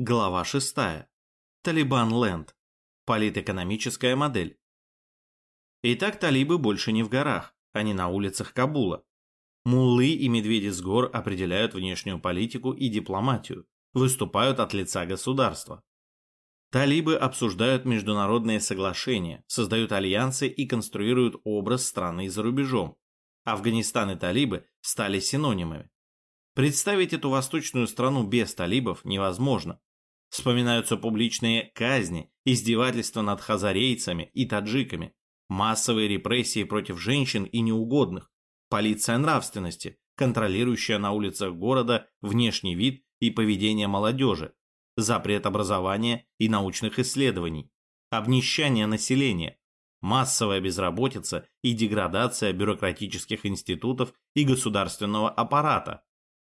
Глава 6. Талибан Ленд. Политэкономическая модель. Итак, талибы больше не в горах, они на улицах Кабула. Муллы и медведи с гор определяют внешнюю политику и дипломатию, выступают от лица государства. Талибы обсуждают международные соглашения, создают альянсы и конструируют образ страны за рубежом. Афганистан и талибы стали синонимами. Представить эту восточную страну без талибов невозможно. Вспоминаются публичные казни, издевательства над хазарейцами и таджиками, массовые репрессии против женщин и неугодных, полиция нравственности, контролирующая на улицах города внешний вид и поведение молодежи, запрет образования и научных исследований, обнищание населения, массовая безработица и деградация бюрократических институтов и государственного аппарата.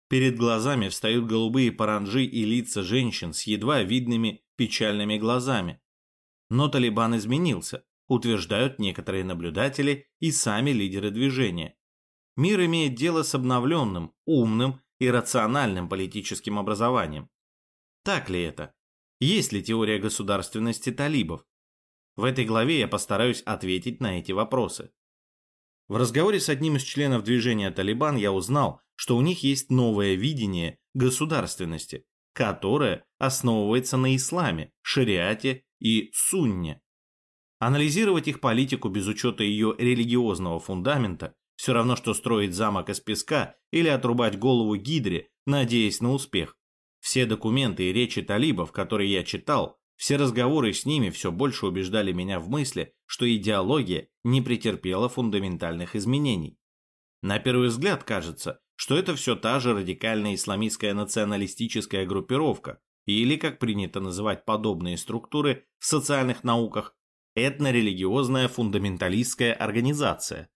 Перед глазами встают голубые паранджи и лица женщин с едва видными печальными глазами. Но Талибан изменился, утверждают некоторые наблюдатели и сами лидеры движения. Мир имеет дело с обновленным, умным и рациональным политическим образованием. Так ли это? Есть ли теория государственности талибов? В этой главе я постараюсь ответить на эти вопросы. В разговоре с одним из членов движения «Талибан» я узнал, что у них есть новое видение государственности, которое основывается на исламе, шариате и сунне. Анализировать их политику без учета ее религиозного фундамента все равно, что строить замок из песка или отрубать голову гидре, надеясь на успех. Все документы и речи талибов, которые я читал, все разговоры с ними все больше убеждали меня в мысли, что идеология не претерпела фундаментальных изменений. На первый взгляд кажется, что это все та же радикальная исламистская националистическая группировка, или, как принято называть подобные структуры в социальных науках, этнорелигиозная фундаменталистская организация.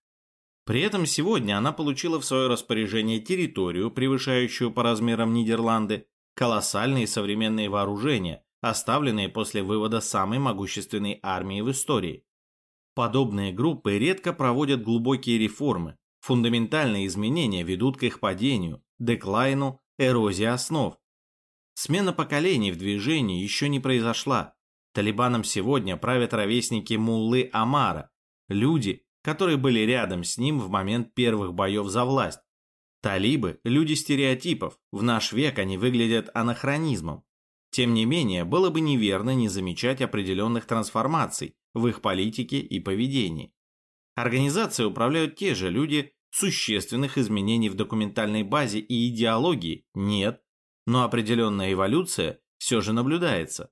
При этом сегодня она получила в свое распоряжение территорию, превышающую по размерам Нидерланды, колоссальные современные вооружения, оставленные после вывода самой могущественной армии в истории. Подобные группы редко проводят глубокие реформы, фундаментальные изменения ведут к их падению, деклайну, эрозии основ. Смена поколений в движении еще не произошла. Талибаном сегодня правят ровесники Муллы Амара, люди, которые были рядом с ним в момент первых боев за власть, Талибы – люди стереотипов, в наш век они выглядят анахронизмом. Тем не менее, было бы неверно не замечать определенных трансформаций в их политике и поведении. Организацией управляют те же люди, существенных изменений в документальной базе и идеологии нет, но определенная эволюция все же наблюдается.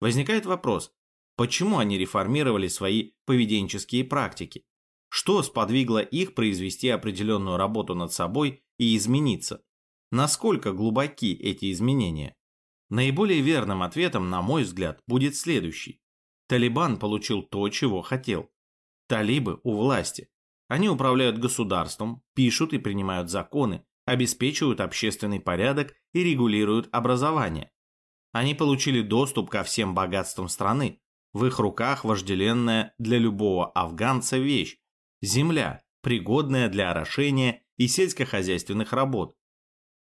Возникает вопрос, почему они реформировали свои поведенческие практики? Что сподвигло их произвести определенную работу над собой и измениться? Насколько глубоки эти изменения? Наиболее верным ответом, на мой взгляд, будет следующий. Талибан получил то, чего хотел. Талибы у власти. Они управляют государством, пишут и принимают законы, обеспечивают общественный порядок и регулируют образование. Они получили доступ ко всем богатствам страны. В их руках вожделенная для любого афганца вещь Земля, пригодная для орошения и сельскохозяйственных работ.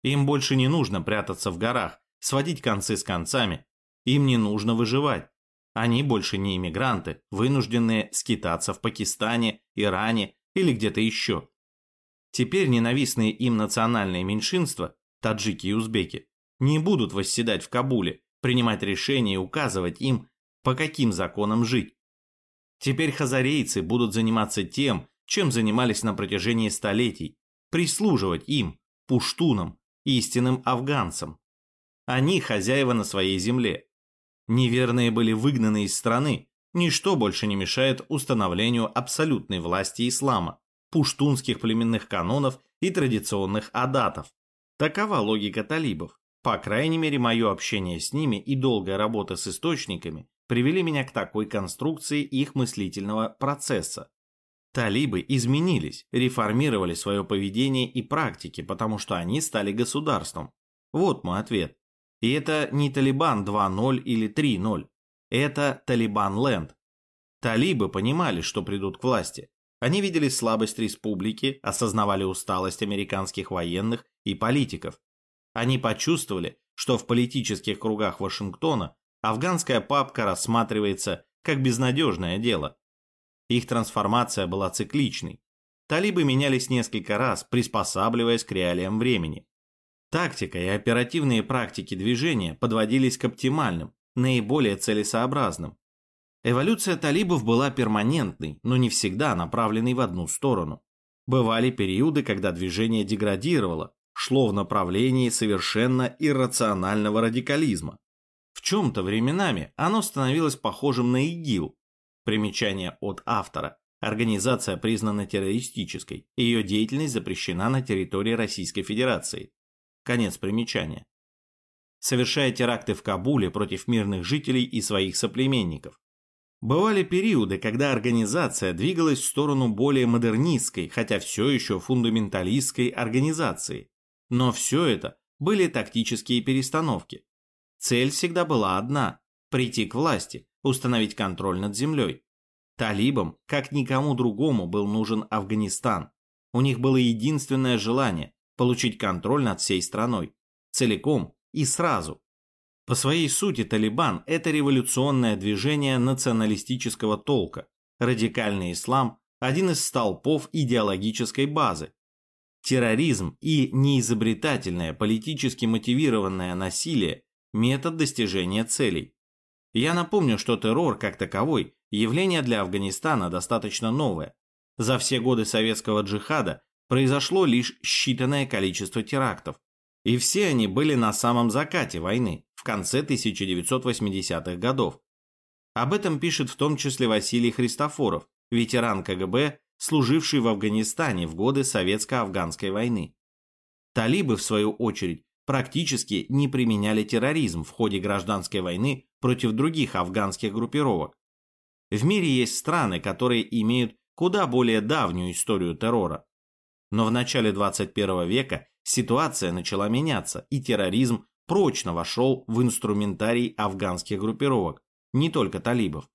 Им больше не нужно прятаться в горах, сводить концы с концами. Им не нужно выживать. Они больше не иммигранты, вынужденные скитаться в Пакистане, Иране или где-то еще. Теперь ненавистные им национальные меньшинства, таджики и узбеки, не будут восседать в Кабуле, принимать решения и указывать им, по каким законам жить. Теперь хазарейцы будут заниматься тем, чем занимались на протяжении столетий, прислуживать им, пуштунам, истинным афганцам. Они хозяева на своей земле. Неверные были выгнаны из страны, ничто больше не мешает установлению абсолютной власти ислама, пуштунских племенных канонов и традиционных адатов. Такова логика талибов. По крайней мере, мое общение с ними и долгая работа с источниками привели меня к такой конструкции их мыслительного процесса. Талибы изменились, реформировали свое поведение и практики, потому что они стали государством. Вот мой ответ. И это не Талибан 2.0 или 3.0. Это Талибан-ленд. Талибы понимали, что придут к власти. Они видели слабость республики, осознавали усталость американских военных и политиков. Они почувствовали, что в политических кругах Вашингтона афганская папка рассматривается как безнадежное дело. Их трансформация была цикличной. Талибы менялись несколько раз, приспосабливаясь к реалиям времени. Тактика и оперативные практики движения подводились к оптимальным, наиболее целесообразным. Эволюция талибов была перманентной, но не всегда направленной в одну сторону. Бывали периоды, когда движение деградировало, шло в направлении совершенно иррационального радикализма. В чем-то временами оно становилось похожим на ИГИЛ. Примечание от автора. Организация признана террористической, ее деятельность запрещена на территории Российской Федерации. Конец примечания. Совершая теракты в Кабуле против мирных жителей и своих соплеменников. Бывали периоды, когда организация двигалась в сторону более модернистской, хотя все еще фундаменталистской организации. Но все это были тактические перестановки. Цель всегда была одна – прийти к власти, установить контроль над землей. Талибам, как никому другому, был нужен Афганистан. У них было единственное желание – получить контроль над всей страной. Целиком и сразу. По своей сути Талибан – это революционное движение националистического толка. Радикальный ислам – один из столпов идеологической базы. Терроризм и неизобретательное политически мотивированное насилие – метод достижения целей. Я напомню, что террор как таковой – явление для Афганистана достаточно новое. За все годы советского джихада произошло лишь считанное количество терактов. И все они были на самом закате войны, в конце 1980-х годов. Об этом пишет в том числе Василий Христофоров, ветеран КГБ, служивший в Афганистане в годы Советско-Афганской войны. Талибы, в свою очередь, практически не применяли терроризм в ходе гражданской войны против других афганских группировок. В мире есть страны, которые имеют куда более давнюю историю террора. Но в начале 21 века ситуация начала меняться, и терроризм прочно вошел в инструментарий афганских группировок, не только талибов.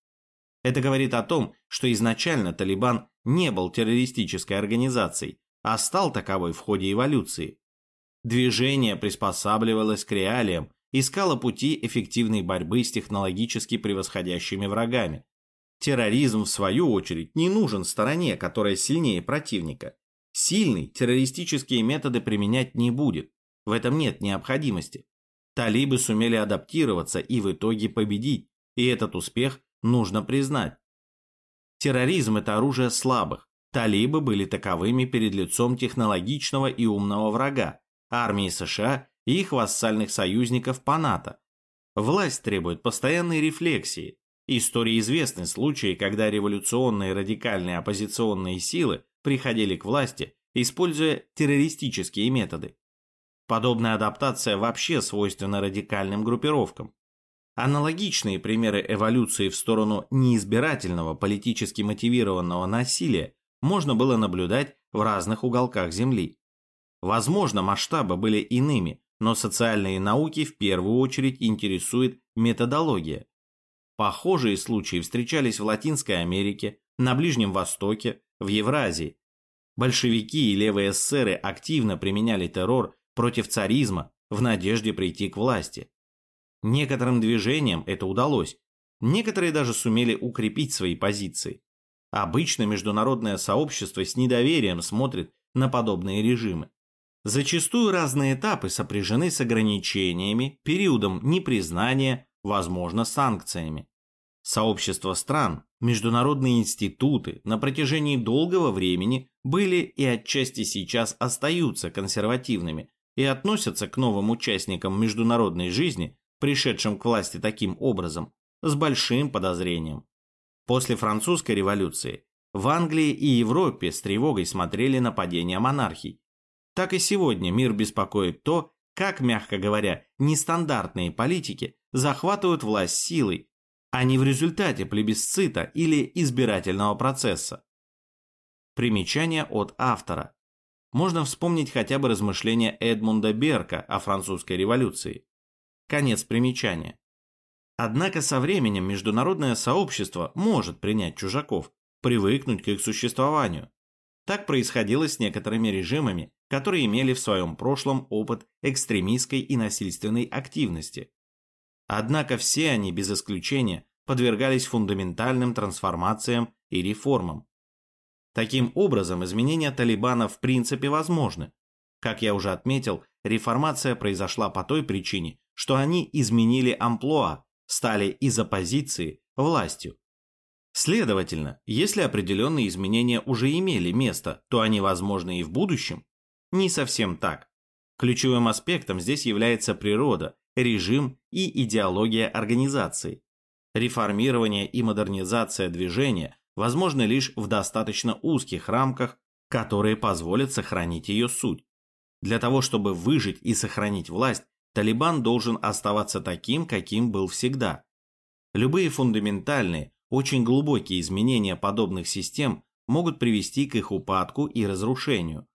Это говорит о том, что изначально Талибан не был террористической организацией, а стал таковой в ходе эволюции. Движение приспосабливалось к реалиям, искало пути эффективной борьбы с технологически превосходящими врагами. Терроризм, в свою очередь, не нужен стороне, которая сильнее противника. Сильный террористические методы применять не будет. В этом нет необходимости. Талибы сумели адаптироваться и в итоге победить, и этот успех нужно признать. Терроризм – это оружие слабых. Талибы были таковыми перед лицом технологичного и умного врага, армии США и их вассальных союзников по НАТО. Власть требует постоянной рефлексии. Истории известны случаи, когда революционные радикальные оппозиционные силы приходили к власти, используя террористические методы. Подобная адаптация вообще свойственна радикальным группировкам. Аналогичные примеры эволюции в сторону неизбирательного политически мотивированного насилия можно было наблюдать в разных уголках Земли. Возможно, масштабы были иными, но социальные науки в первую очередь интересует методология. Похожие случаи встречались в Латинской Америке, на Ближнем Востоке, в Евразии. Большевики и левые эсеры активно применяли террор против царизма в надежде прийти к власти. Некоторым движениям это удалось. Некоторые даже сумели укрепить свои позиции. Обычно международное сообщество с недоверием смотрит на подобные режимы. Зачастую разные этапы сопряжены с ограничениями, периодом непризнания, возможно, санкциями. Сообщество стран, международные институты на протяжении долгого времени были и отчасти сейчас остаются консервативными и относятся к новым участникам международной жизни пришедшим к власти таким образом, с большим подозрением. После французской революции в Англии и Европе с тревогой смотрели на падение монархий. Так и сегодня мир беспокоит то, как, мягко говоря, нестандартные политики захватывают власть силой, а не в результате плебисцита или избирательного процесса. Примечание от автора. Можно вспомнить хотя бы размышления Эдмунда Берка о французской революции. Конец примечания. Однако со временем международное сообщество может принять чужаков, привыкнуть к их существованию. Так происходило с некоторыми режимами, которые имели в своем прошлом опыт экстремистской и насильственной активности. Однако все они, без исключения, подвергались фундаментальным трансформациям и реформам. Таким образом, изменения Талибана в принципе возможны. Как я уже отметил, реформация произошла по той причине, что они изменили амплуа, стали из оппозиции властью. Следовательно, если определенные изменения уже имели место, то они возможны и в будущем? Не совсем так. Ключевым аспектом здесь является природа, режим и идеология организации. Реформирование и модернизация движения возможны лишь в достаточно узких рамках, которые позволят сохранить ее суть. Для того, чтобы выжить и сохранить власть, Талибан должен оставаться таким, каким был всегда. Любые фундаментальные, очень глубокие изменения подобных систем могут привести к их упадку и разрушению.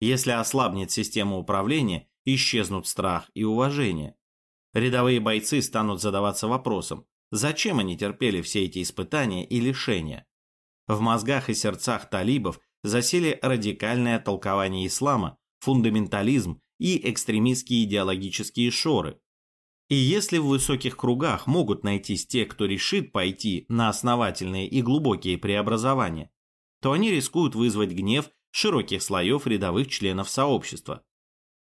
Если ослабнет система управления, исчезнут страх и уважение. Рядовые бойцы станут задаваться вопросом, зачем они терпели все эти испытания и лишения. В мозгах и сердцах талибов засели радикальное толкование ислама, фундаментализм и экстремистские идеологические шоры. И если в высоких кругах могут найтись те, кто решит пойти на основательные и глубокие преобразования, то они рискуют вызвать гнев широких слоев рядовых членов сообщества.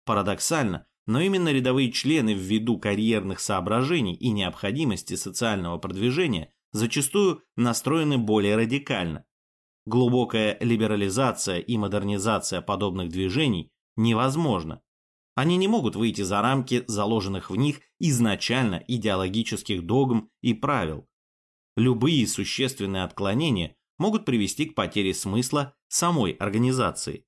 Парадоксально, но именно рядовые члены ввиду карьерных соображений и необходимости социального продвижения зачастую настроены более радикально. Глубокая либерализация и модернизация подобных движений невозможна. Они не могут выйти за рамки заложенных в них изначально идеологических догм и правил. Любые существенные отклонения могут привести к потере смысла самой организации.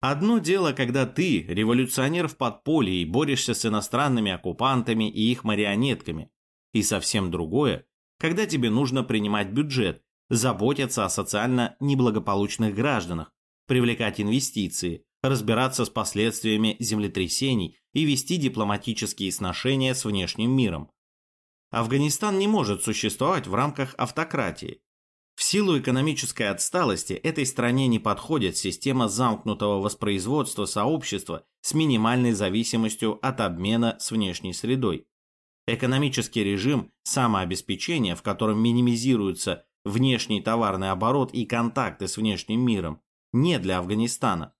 Одно дело, когда ты, революционер в подполье и борешься с иностранными оккупантами и их марионетками, и совсем другое, когда тебе нужно принимать бюджет, заботиться о социально неблагополучных гражданах, привлекать инвестиции, разбираться с последствиями землетрясений и вести дипломатические сношения с внешним миром. Афганистан не может существовать в рамках автократии, в силу экономической отсталости этой стране не подходит система замкнутого воспроизводства сообщества с минимальной зависимостью от обмена с внешней средой. Экономический режим самообеспечения, в котором минимизируется внешний товарный оборот и контакты с внешним миром, не для Афганистана.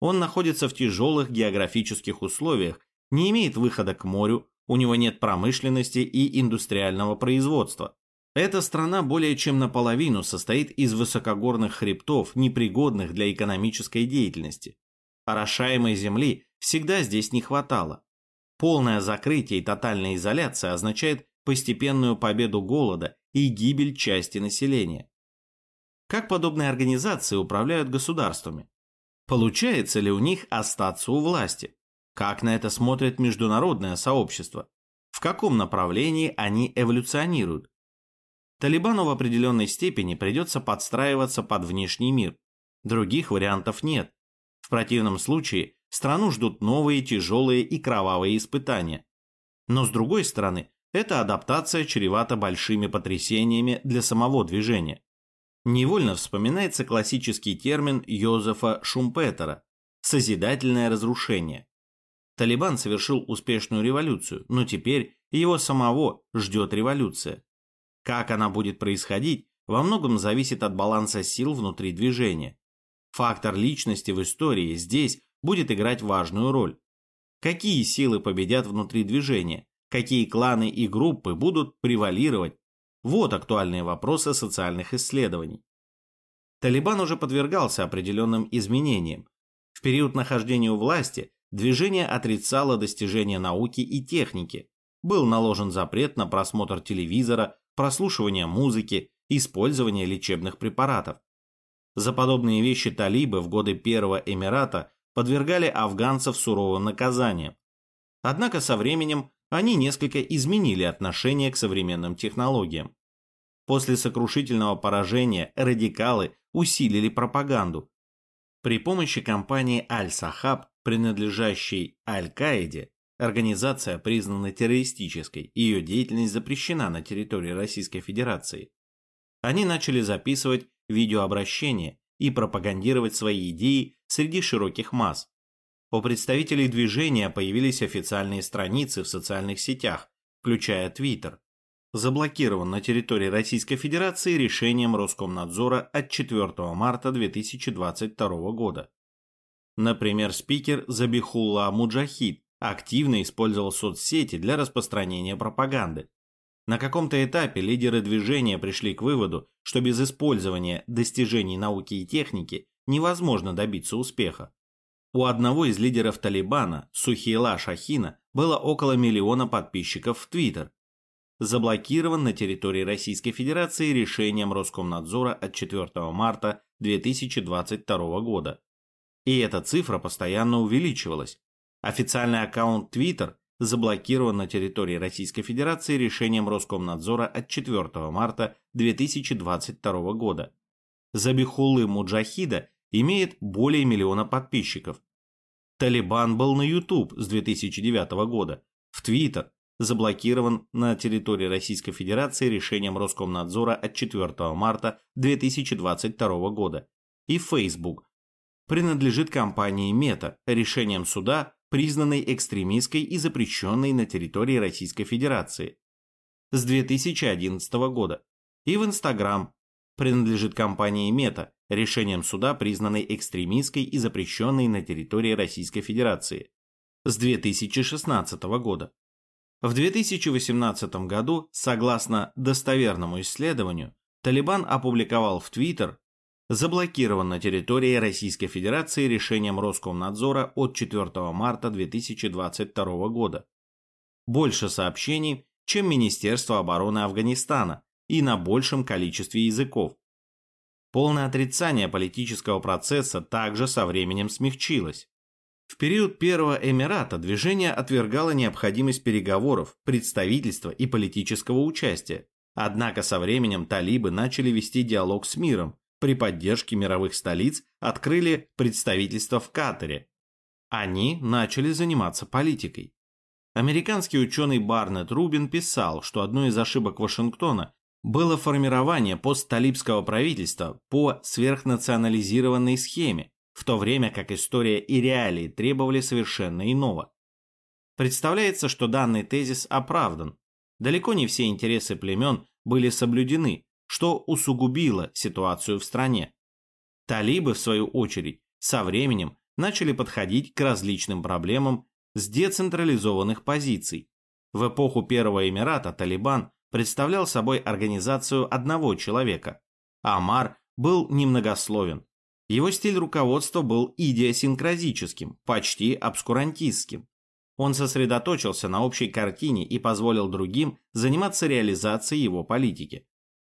Он находится в тяжелых географических условиях, не имеет выхода к морю, у него нет промышленности и индустриального производства. Эта страна более чем наполовину состоит из высокогорных хребтов, непригодных для экономической деятельности. Орошаемой земли всегда здесь не хватало. Полное закрытие и тотальная изоляция означает постепенную победу голода и гибель части населения. Как подобные организации управляют государствами? Получается ли у них остаться у власти? Как на это смотрит международное сообщество? В каком направлении они эволюционируют? Талибану в определенной степени придется подстраиваться под внешний мир. Других вариантов нет. В противном случае страну ждут новые тяжелые и кровавые испытания. Но с другой стороны, эта адаптация чревата большими потрясениями для самого движения. Невольно вспоминается классический термин Йозефа Шумпетера – созидательное разрушение. Талибан совершил успешную революцию, но теперь его самого ждет революция. Как она будет происходить, во многом зависит от баланса сил внутри движения. Фактор личности в истории здесь будет играть важную роль. Какие силы победят внутри движения? Какие кланы и группы будут превалировать? Вот актуальные вопросы социальных исследований. Талибан уже подвергался определенным изменениям. В период нахождения у власти движение отрицало достижения науки и техники. Был наложен запрет на просмотр телевизора, прослушивания музыки, использования лечебных препаратов. За подобные вещи талибы в годы Первого Эмирата подвергали афганцев суровым наказаниям. Однако со временем они несколько изменили отношение к современным технологиям. После сокрушительного поражения радикалы усилили пропаганду. При помощи компании Аль-Сахаб, принадлежащей Аль-Каиде, Организация признана террористической, ее деятельность запрещена на территории Российской Федерации. Они начали записывать видеообращения и пропагандировать свои идеи среди широких масс, У представителей движения появились официальные страницы в социальных сетях, включая Twitter. Заблокирован на территории Российской Федерации решением Роскомнадзора от 4 марта 2022 года. Например, спикер Забихулла Муджахид активно использовал соцсети для распространения пропаганды. На каком-то этапе лидеры движения пришли к выводу, что без использования достижений науки и техники невозможно добиться успеха. У одного из лидеров Талибана, Сухейла Шахина, было около миллиона подписчиков в Твиттер. Заблокирован на территории Российской Федерации решением Роскомнадзора от 4 марта 2022 года. И эта цифра постоянно увеличивалась. Официальный аккаунт Twitter заблокирован на территории Российской Федерации решением Роскомнадзора от 4 марта 2022 года. Забихуллы Муджахида имеет более миллиона подписчиков. Талибан был на YouTube с 2009 года, в Twitter заблокирован на территории Российской Федерации решением Роскомнадзора от 4 марта 2022 года, и Facebook принадлежит компании Мета решением суда, признанной экстремистской и запрещенной на территории Российской Федерации. С 2011 года, и в Instagram принадлежит компании Мета решением суда, признанной экстремистской и запрещенной на территории Российской Федерации. С 2016 года. В 2018 году, согласно достоверному исследованию, Талибан опубликовал в Твиттер заблокирован на территории Российской Федерации решением Роскомнадзора от 4 марта 2022 года. Больше сообщений, чем Министерство обороны Афганистана и на большем количестве языков, Полное отрицание политического процесса также со временем смягчилось. В период Первого Эмирата движение отвергало необходимость переговоров, представительства и политического участия. Однако со временем талибы начали вести диалог с миром, при поддержке мировых столиц открыли представительство в Катаре. Они начали заниматься политикой. Американский ученый Барнетт Рубин писал, что одной из ошибок Вашингтона было формирование постталибского правительства по сверхнационализированной схеме, в то время как история и реалии требовали совершенно иного. Представляется, что данный тезис оправдан. Далеко не все интересы племен были соблюдены, что усугубило ситуацию в стране. Талибы, в свою очередь, со временем начали подходить к различным проблемам с децентрализованных позиций. В эпоху Первого Эмирата Талибан представлял собой организацию одного человека. Амар был немногословен. Его стиль руководства был идиосинкразическим, почти обскурантистским. Он сосредоточился на общей картине и позволил другим заниматься реализацией его политики.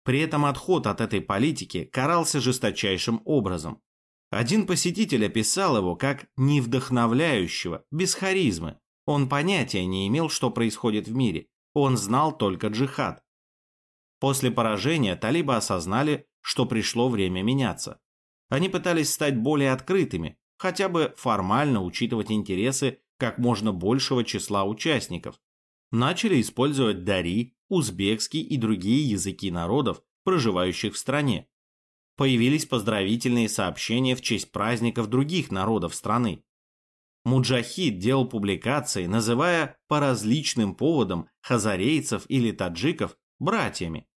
При этом отход от этой политики карался жесточайшим образом. Один посетитель описал его как невдохновляющего, без харизмы. Он понятия не имел, что происходит в мире. Он знал только джихад. После поражения талибы осознали, что пришло время меняться. Они пытались стать более открытыми, хотя бы формально учитывать интересы как можно большего числа участников. Начали использовать дари, узбекский и другие языки народов, проживающих в стране. Появились поздравительные сообщения в честь праздников других народов страны. Муджахид делал публикации, называя по различным поводам хазарейцев или таджиков братьями.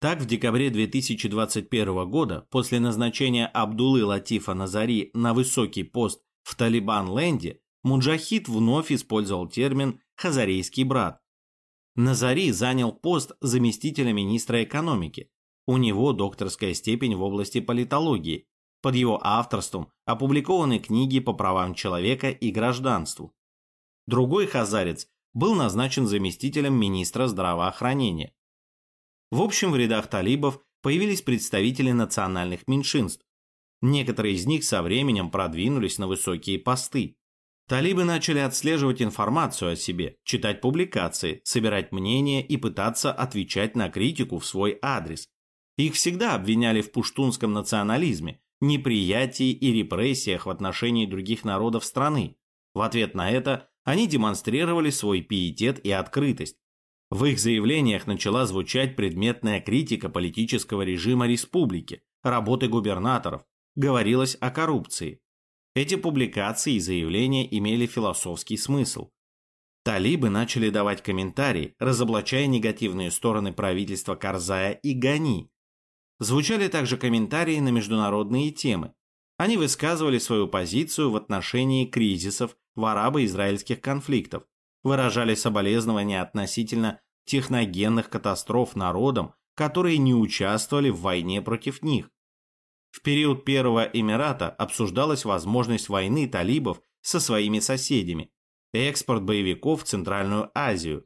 Так, в декабре 2021 года, после назначения Абдулы Латифа Назари на высокий пост в Талибан-ленде, Муджахид вновь использовал термин «хазарейский брат». Назари занял пост заместителя министра экономики. У него докторская степень в области политологии, под его авторством опубликованы книги по правам человека и гражданству. Другой хазарец был назначен заместителем министра здравоохранения. В общем, в рядах талибов появились представители национальных меньшинств. Некоторые из них со временем продвинулись на высокие посты. Талибы начали отслеживать информацию о себе, читать публикации, собирать мнения и пытаться отвечать на критику в свой адрес. Их всегда обвиняли в пуштунском национализме, неприятии и репрессиях в отношении других народов страны. В ответ на это они демонстрировали свой пиетет и открытость. В их заявлениях начала звучать предметная критика политического режима республики, работы губернаторов, говорилось о коррупции. Эти публикации и заявления имели философский смысл. Талибы начали давать комментарии, разоблачая негативные стороны правительства Карзая и Гани. Звучали также комментарии на международные темы. Они высказывали свою позицию в отношении кризисов в арабо-израильских конфликтах, выражали соболезнования относительно техногенных катастроф народам, которые не участвовали в войне против них. В период Первого Эмирата обсуждалась возможность войны талибов со своими соседями, экспорт боевиков в Центральную Азию.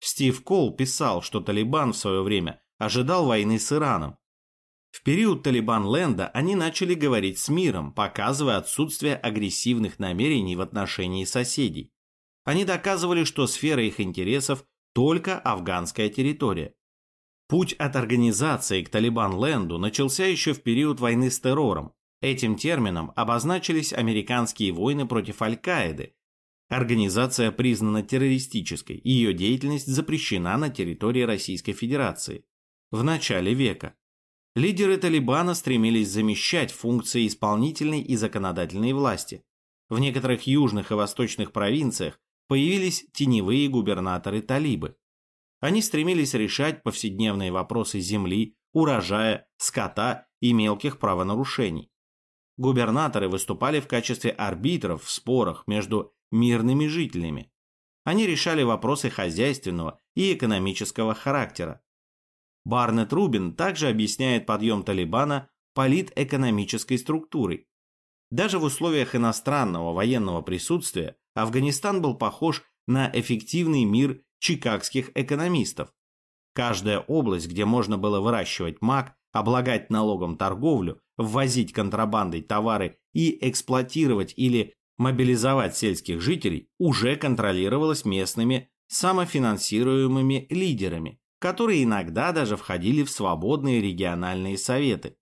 Стив Кол писал, что Талибан в свое время ожидал войны с Ираном. В период Талибан-ленда они начали говорить с миром, показывая отсутствие агрессивных намерений в отношении соседей. Они доказывали, что сфера их интересов только афганская территория. Путь от организации к Талибан-ленду начался еще в период войны с террором. Этим термином обозначились американские войны против Аль-Каиды, Организация признана террористической, ее деятельность запрещена на территории Российской Федерации. В начале века. Лидеры Талибана стремились замещать функции исполнительной и законодательной власти. В некоторых южных и восточных провинциях появились теневые губернаторы-талибы. Они стремились решать повседневные вопросы земли, урожая, скота и мелких правонарушений. Губернаторы выступали в качестве арбитров в спорах между мирными жителями. Они решали вопросы хозяйственного и экономического характера. Барнет Рубин также объясняет подъем Талибана политэкономической структурой. Даже в условиях иностранного военного присутствия Афганистан был похож на эффективный мир чикагских экономистов. Каждая область, где можно было выращивать мак, облагать налогом торговлю, ввозить контрабандой товары и эксплуатировать или мобилизовать сельских жителей уже контролировалось местными самофинансируемыми лидерами, которые иногда даже входили в свободные региональные советы.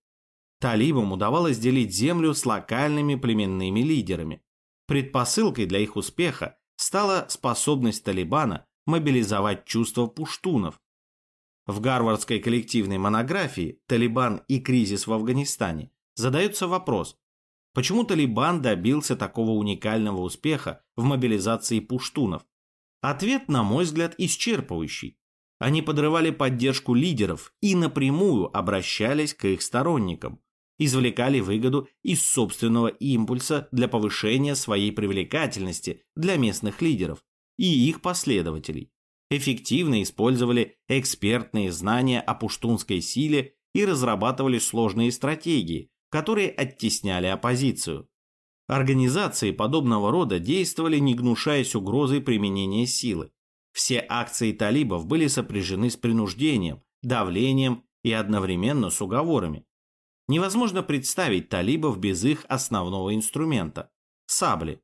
Талибам удавалось делить землю с локальными племенными лидерами. Предпосылкой для их успеха стала способность Талибана мобилизовать чувства пуштунов. В гарвардской коллективной монографии «Талибан и кризис в Афганистане» задается вопрос, Почему Талибан добился такого уникального успеха в мобилизации пуштунов? Ответ, на мой взгляд, исчерпывающий. Они подрывали поддержку лидеров и напрямую обращались к их сторонникам, извлекали выгоду из собственного импульса для повышения своей привлекательности для местных лидеров и их последователей, эффективно использовали экспертные знания о пуштунской силе и разрабатывали сложные стратегии, которые оттесняли оппозицию. Организации подобного рода действовали, не гнушаясь угрозой применения силы. Все акции талибов были сопряжены с принуждением, давлением и одновременно с уговорами. Невозможно представить талибов без их основного инструмента – сабли.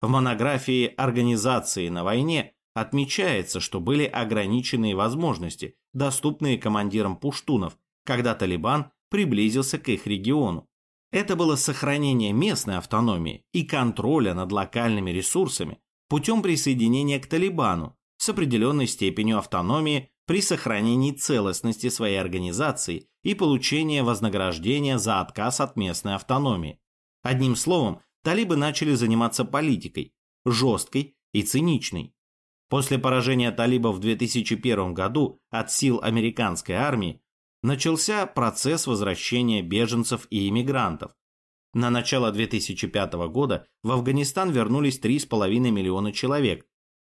В монографии «Организации на войне» отмечается, что были ограниченные возможности, доступные командирам пуштунов, когда Талибан приблизился к их региону. Это было сохранение местной автономии и контроля над локальными ресурсами путем присоединения к Талибану с определенной степенью автономии при сохранении целостности своей организации и получения вознаграждения за отказ от местной автономии. Одним словом, талибы начали заниматься политикой, жесткой и циничной. После поражения талибов в 2001 году от сил американской армии начался процесс возвращения беженцев и иммигрантов. На начало 2005 года в Афганистан вернулись 3,5 миллиона человек.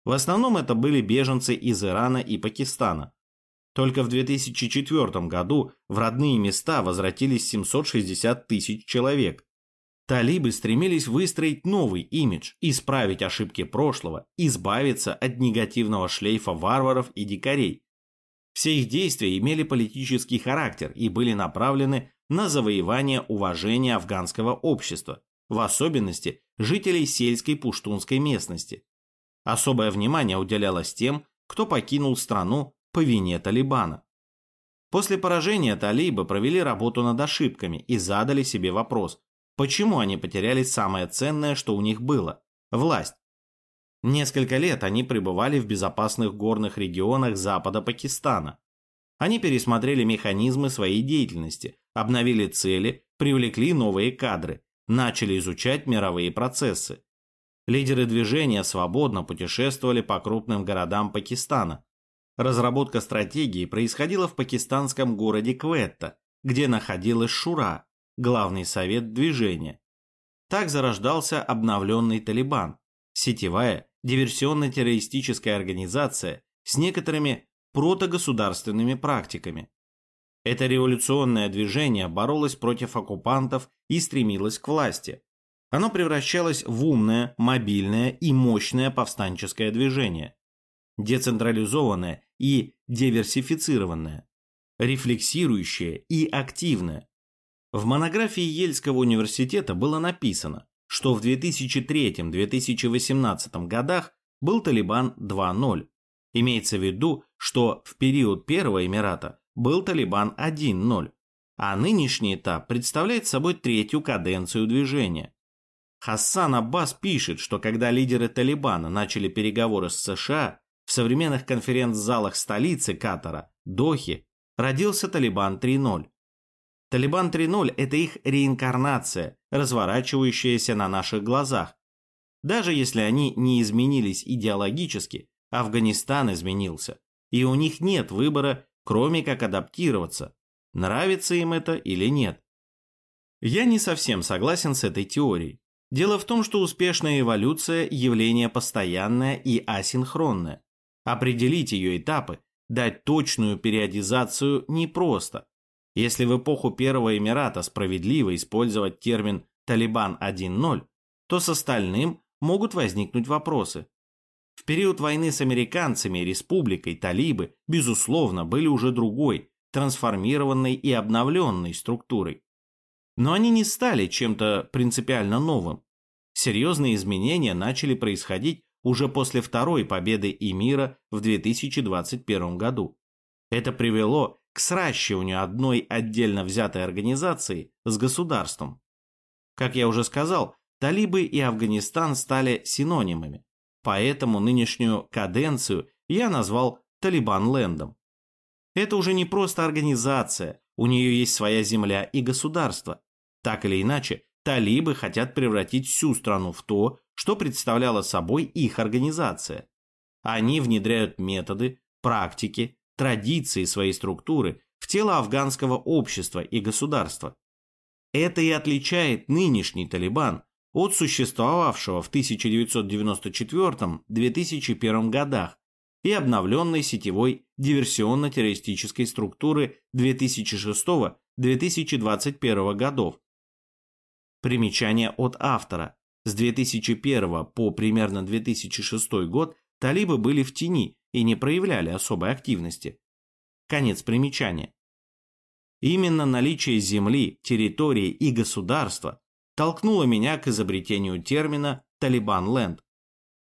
В основном это были беженцы из Ирана и Пакистана. Только в 2004 году в родные места возвратились 760 тысяч человек. Талибы стремились выстроить новый имидж, исправить ошибки прошлого, избавиться от негативного шлейфа варваров и дикарей, все их действия имели политический характер и были направлены на завоевание уважения афганского общества, в особенности жителей сельской пуштунской местности. Особое внимание уделялось тем, кто покинул страну по вине Талибана. После поражения талибы провели работу над ошибками и задали себе вопрос, почему они потеряли самое ценное, что у них было – власть. Несколько лет они пребывали в безопасных горных регионах запада Пакистана. Они пересмотрели механизмы своей деятельности, обновили цели, привлекли новые кадры, начали изучать мировые процессы. Лидеры движения свободно путешествовали по крупным городам Пакистана. Разработка стратегии происходила в пакистанском городе Кветта, где находилась Шура, главный совет движения. Так зарождался обновленный Талибан, сетевая диверсионно-террористическая организация с некоторыми протогосударственными практиками. Это революционное движение боролось против оккупантов и стремилось к власти. Оно превращалось в умное, мобильное и мощное повстанческое движение. Децентрализованное и диверсифицированное. Рефлексирующее и активное. В монографии Ельского университета было написано, что в 2003-2018 годах был Талибан 2.0. Имеется в виду, что в период Первого Эмирата был Талибан 1.0, а нынешний этап представляет собой третью каденцию движения. Хассан Аббас пишет, что когда лидеры Талибана начали переговоры с США, в современных конференц-залах столицы Катара, Дохи, родился Талибан 3.0. Талибан 3.0 – это их реинкарнация, разворачивающаяся на наших глазах. Даже если они не изменились идеологически, Афганистан изменился, и у них нет выбора кроме как адаптироваться, нравится им это или нет. Я не совсем согласен с этой теорией. Дело в том, что успешная эволюция – явление постоянное и асинхронное. Определить ее этапы, дать точную периодизацию непросто. Если в эпоху Первого Эмирата справедливо использовать термин «Талибан 1.0», то с остальным могут возникнуть вопросы. В период войны с американцами, республикой, талибы, безусловно, были уже другой, трансформированной и обновленной структурой. Но они не стали чем-то принципиально новым. Серьезные изменения начали происходить уже после второй победы Эмира в 2021 году. Это привело к сращиванию одной отдельно взятой организации с государством. Как я уже сказал, талибы и Афганистан стали синонимами. Поэтому нынешнюю каденцию я назвал Талибан-лендом. Это уже не просто организация, у нее есть своя земля и государство. Так или иначе, талибы хотят превратить всю страну в то, что представляла собой их организация. Они внедряют методы, практики, традиции своей структуры в тело афганского общества и государства. Это и отличает нынешний Талибан от существовавшего в 1994-2001 годах и обновленной сетевой диверсионно-террористической структуры 2006-2021 годов. Примечание от автора. С 2001 по примерно 2006 год талибы были в тени и не проявляли особой активности. Конец примечания. Именно наличие земли, территории и государства толкнуло меня к изобретению термина «Талибан-ленд».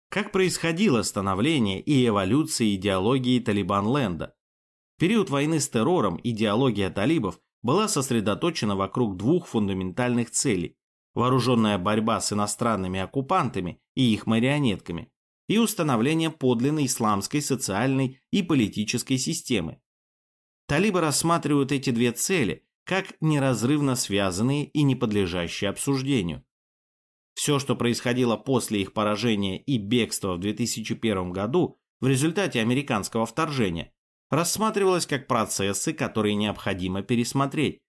Как происходило становление и эволюция идеологии Талибан-ленда? В период войны с террором идеология талибов была сосредоточена вокруг двух фундаментальных целей – вооруженная борьба с иностранными оккупантами и их марионетками и установление подлинной исламской социальной и политической системы. Талибы рассматривают эти две цели как неразрывно связанные и не подлежащие обсуждению. Все, что происходило после их поражения и бегства в 2001 году в результате американского вторжения, рассматривалось как процессы, которые необходимо пересмотреть.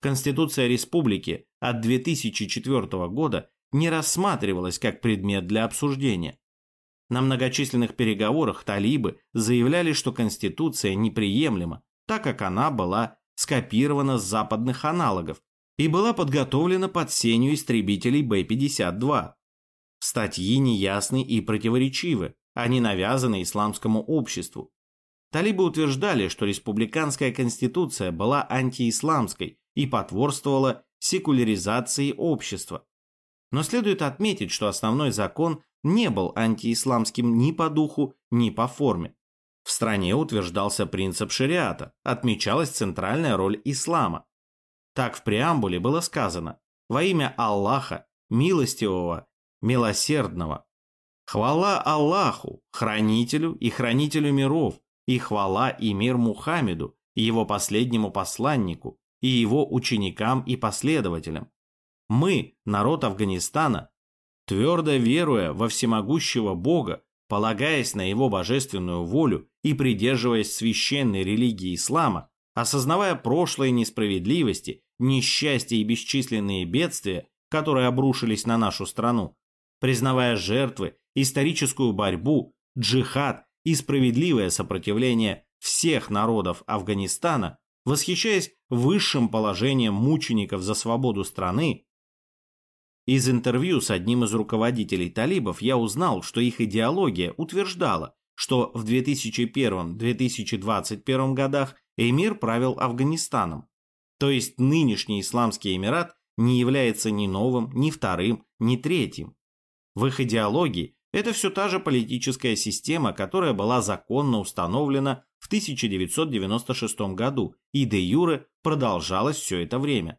Конституция республики от 2004 года не рассматривалась как предмет для обсуждения. На многочисленных переговорах талибы заявляли, что Конституция неприемлема, так как она была скопирована с западных аналогов и была подготовлена под сенью истребителей Б-52. Статьи неясны и противоречивы, они навязаны исламскому обществу. Талибы утверждали, что республиканская конституция была антиисламской и потворствовала секуляризации общества. Но следует отметить, что основной закон не был антиисламским ни по духу, ни по форме. В стране утверждался принцип шариата, отмечалась центральная роль ислама. Так в преамбуле было сказано «Во имя Аллаха, милостивого, милосердного». Хвала Аллаху, хранителю и хранителю миров, и хвала и мир Мухаммеду, его последнему посланнику, и его ученикам и последователям. Мы, народ Афганистана, твердо веруя во всемогущего Бога, полагаясь на его божественную волю и придерживаясь священной религии ислама, осознавая прошлые несправедливости, несчастья и бесчисленные бедствия, которые обрушились на нашу страну, признавая жертвы, историческую борьбу, джихад и справедливое сопротивление всех народов Афганистана, восхищаясь высшим положением мучеников за свободу страны, из интервью с одним из руководителей талибов я узнал, что их идеология утверждала, что в 2001-2021 годах эмир правил Афганистаном. То есть нынешний Исламский Эмират не является ни новым, ни вторым, ни третьим. В их идеологии это все та же политическая система, которая была законно установлена в 1996 году и де юре продолжалась все это время.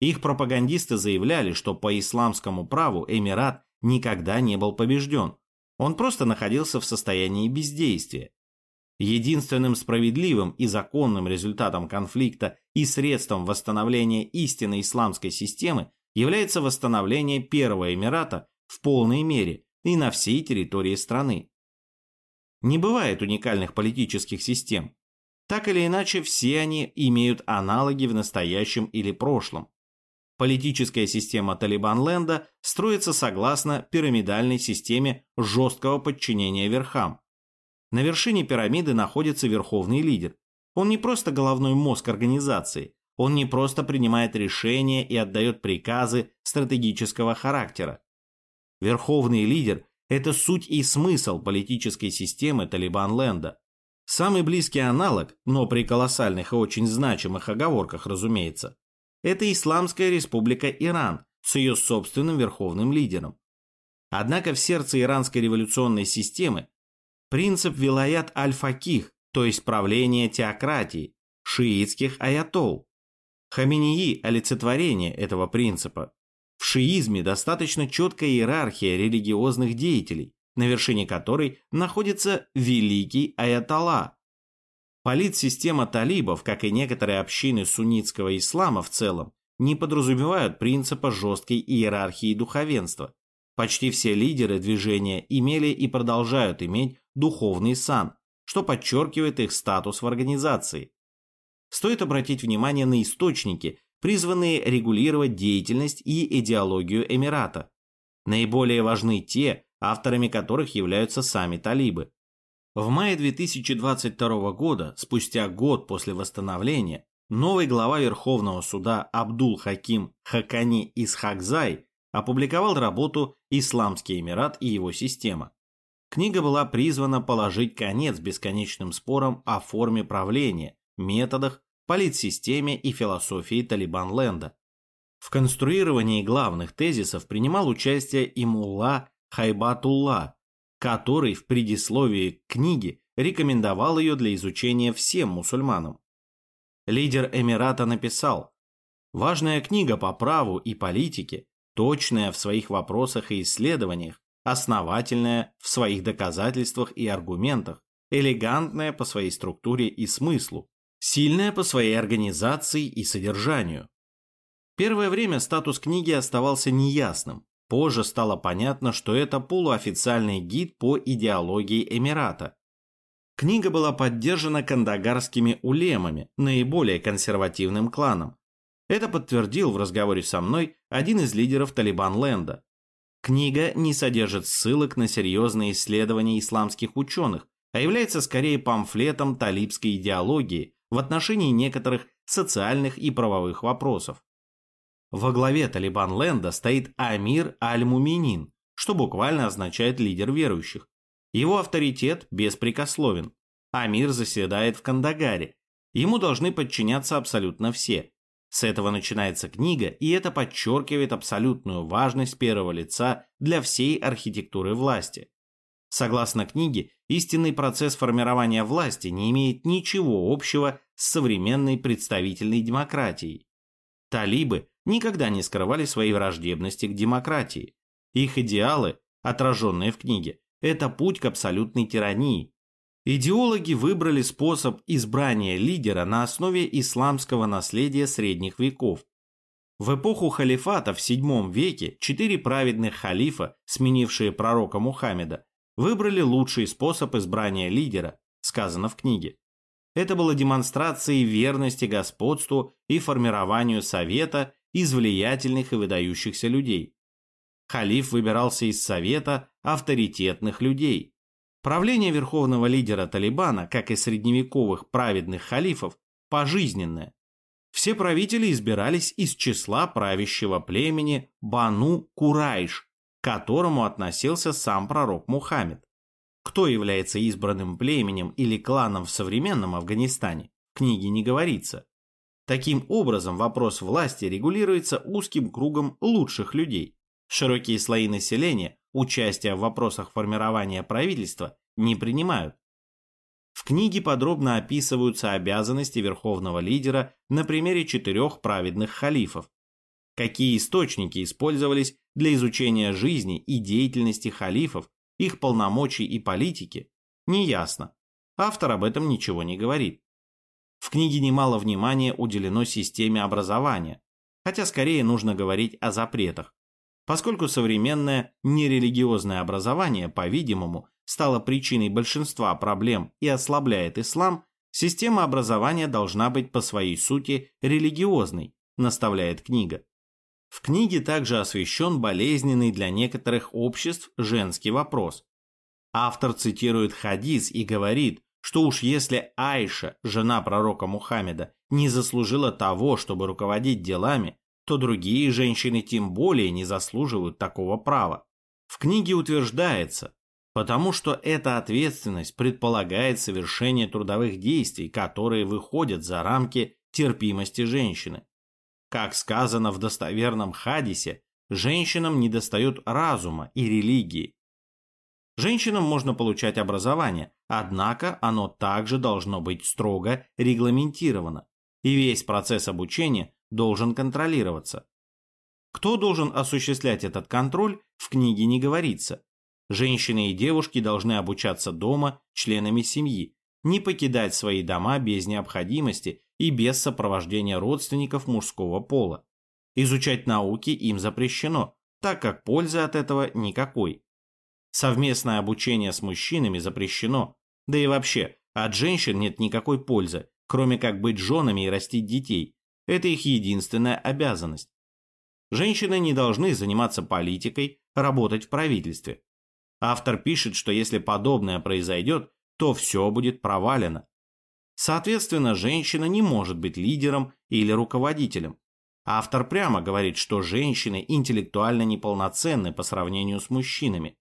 Их пропагандисты заявляли, что по исламскому праву Эмират никогда не был побежден. Он просто находился в состоянии бездействия. Единственным справедливым и законным результатом конфликта и средством восстановления истинной исламской системы является восстановление Первого Эмирата в полной мере и на всей территории страны. Не бывает уникальных политических систем. Так или иначе, все они имеют аналоги в настоящем или прошлом. Политическая система Талибан-Ленда строится согласно пирамидальной системе жесткого подчинения верхам. На вершине пирамиды находится верховный лидер. Он не просто головной мозг организации, он не просто принимает решения и отдает приказы стратегического характера. Верховный лидер – это суть и смысл политической системы Талибан-Ленда. Самый близкий аналог, но при колоссальных и очень значимых оговорках, разумеется, это Исламская республика Иран с ее собственным верховным лидером. Однако в сердце иранской революционной системы принцип вилаят аль-факих, то есть правление теократии, шиитских аятол. Хаминии – олицетворение этого принципа. В шиизме достаточно четкая иерархия религиозных деятелей, на вершине которой находится великий аятолла, Политсистема талибов, как и некоторые общины суннитского ислама в целом, не подразумевают принципа жесткой иерархии духовенства. Почти все лидеры движения имели и продолжают иметь духовный сан, что подчеркивает их статус в организации. Стоит обратить внимание на источники, призванные регулировать деятельность и идеологию Эмирата. Наиболее важны те, авторами которых являются сами талибы. В мае 2022 года, спустя год после восстановления, новый глава Верховного суда Абдул Хаким Хакани Исхакзай опубликовал работу «Исламский Эмират и его система». Книга была призвана положить конец бесконечным спорам о форме правления, методах, политсистеме и философии Талибан-Ленда. В конструировании главных тезисов принимал участие и мулла Хайбатулла, который в предисловии книги рекомендовал ее для изучения всем мусульманам. Лидер Эмирата написал «Важная книга по праву и политике, точная в своих вопросах и исследованиях, основательная в своих доказательствах и аргументах, элегантная по своей структуре и смыслу, сильная по своей организации и содержанию». Первое время статус книги оставался неясным, Позже стало понятно, что это полуофициальный гид по идеологии Эмирата. Книга была поддержана кандагарскими улемами, наиболее консервативным кланом. Это подтвердил в разговоре со мной один из лидеров Талибан-Ленда. Книга не содержит ссылок на серьезные исследования исламских ученых, а является скорее памфлетом талибской идеологии в отношении некоторых социальных и правовых вопросов. Во главе Талибан-Ленда стоит Амир Аль-Муминин, что буквально означает лидер верующих. Его авторитет беспрекословен. Амир заседает в Кандагаре. Ему должны подчиняться абсолютно все. С этого начинается книга, и это подчеркивает абсолютную важность первого лица для всей архитектуры власти. Согласно книге, истинный процесс формирования власти не имеет ничего общего с современной представительной демократией. Талибы никогда не скрывали своей враждебности к демократии. Их идеалы, отраженные в книге, это путь к абсолютной тирании. Идеологи выбрали способ избрания лидера на основе исламского наследия средних веков. В эпоху халифата в VII веке четыре праведных халифа, сменившие пророка Мухаммеда, выбрали лучший способ избрания лидера, сказано в книге. Это было демонстрацией верности господству и формированию совета из влиятельных и выдающихся людей. Халиф выбирался из совета авторитетных людей. Правление верховного лидера Талибана, как и средневековых праведных халифов, пожизненное. Все правители избирались из числа правящего племени Бану Курайш, к которому относился сам пророк Мухаммед. Кто является избранным племенем или кланом в современном Афганистане, в книге не говорится. Таким образом, вопрос власти регулируется узким кругом лучших людей. Широкие слои населения участия в вопросах формирования правительства не принимают. В книге подробно описываются обязанности верховного лидера на примере четырех праведных халифов. Какие источники использовались для изучения жизни и деятельности халифов, их полномочий и политики, неясно. Автор об этом ничего не говорит. В книге немало внимания уделено системе образования, хотя скорее нужно говорить о запретах. Поскольку современное нерелигиозное образование, по-видимому, стало причиной большинства проблем и ослабляет ислам, система образования должна быть по своей сути религиозной, наставляет книга. В книге также освещен болезненный для некоторых обществ женский вопрос. Автор цитирует хадис и говорит, что уж если Айша, жена пророка Мухаммеда, не заслужила того, чтобы руководить делами, то другие женщины тем более не заслуживают такого права. В книге утверждается, потому что эта ответственность предполагает совершение трудовых действий, которые выходят за рамки терпимости женщины. Как сказано в достоверном хадисе, женщинам недостает разума и религии. Женщинам можно получать образование, однако оно также должно быть строго регламентировано, и весь процесс обучения должен контролироваться. Кто должен осуществлять этот контроль, в книге не говорится, Женщины и девушки должны обучаться дома членами семьи, не покидать свои дома без необходимости и без сопровождения родственников мужского пола. Изучать науки им запрещено, так как пользы от этого никакой. Совместное обучение с мужчинами запрещено, да и вообще от женщин нет никакой пользы, кроме как быть женами и растить детей. Это их единственная обязанность. Женщины не должны заниматься политикой, работать в правительстве. Автор пишет, что если подобное произойдет, то все будет провалено. Соответственно, женщина не может быть лидером или руководителем. Автор прямо говорит, что женщины интеллектуально неполноценны по сравнению с мужчинами.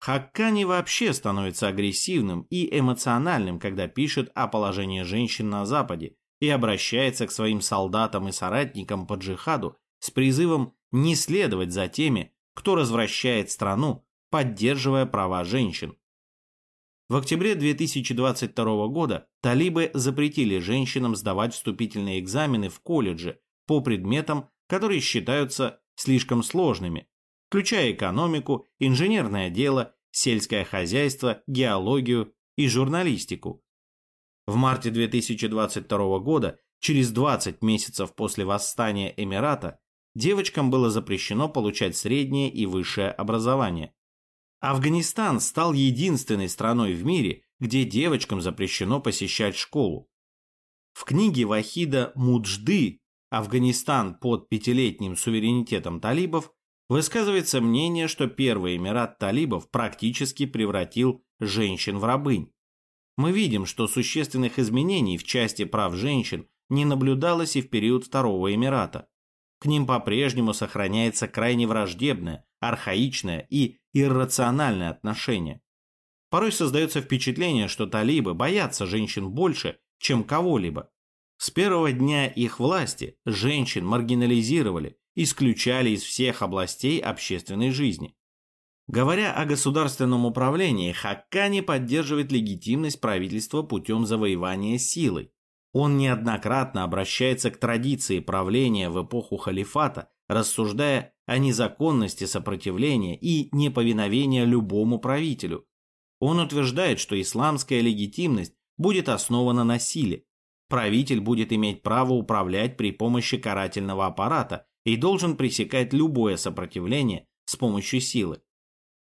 Хаккани вообще становится агрессивным и эмоциональным, когда пишет о положении женщин на Западе и обращается к своим солдатам и соратникам по джихаду с призывом не следовать за теми, кто развращает страну поддерживая права женщин. В октябре 2022 года талибы запретили женщинам сдавать вступительные экзамены в колледже по предметам, которые считаются слишком сложными, включая экономику, инженерное дело, сельское хозяйство, геологию и журналистику. В марте 2022 года, через 20 месяцев после восстания Эмирата, девочкам было запрещено получать среднее и высшее образование. Афганистан стал единственной страной в мире, где девочкам запрещено посещать школу. В книге Вахида Муджды «Афганистан под пятилетним суверенитетом талибов» высказывается мнение, что первый эмират талибов практически превратил женщин в рабынь. Мы видим, что существенных изменений в части прав женщин не наблюдалось и в период Второго Эмирата. К ним по-прежнему сохраняется крайне враждебное, архаичное и иррациональное отношение. Порой создается впечатление, что талибы боятся женщин больше, чем кого-либо. С первого дня их власти женщин маргинализировали, исключали из всех областей общественной жизни. Говоря о государственном управлении, Хаккани поддерживает легитимность правительства путем завоевания силой. Он неоднократно обращается к традиции правления в эпоху халифата, рассуждая о незаконности сопротивления и неповиновения любому правителю. Он утверждает, что исламская легитимность будет основана на силе. правитель будет иметь право управлять при помощи карательного аппарата и должен пресекать любое сопротивление с помощью силы.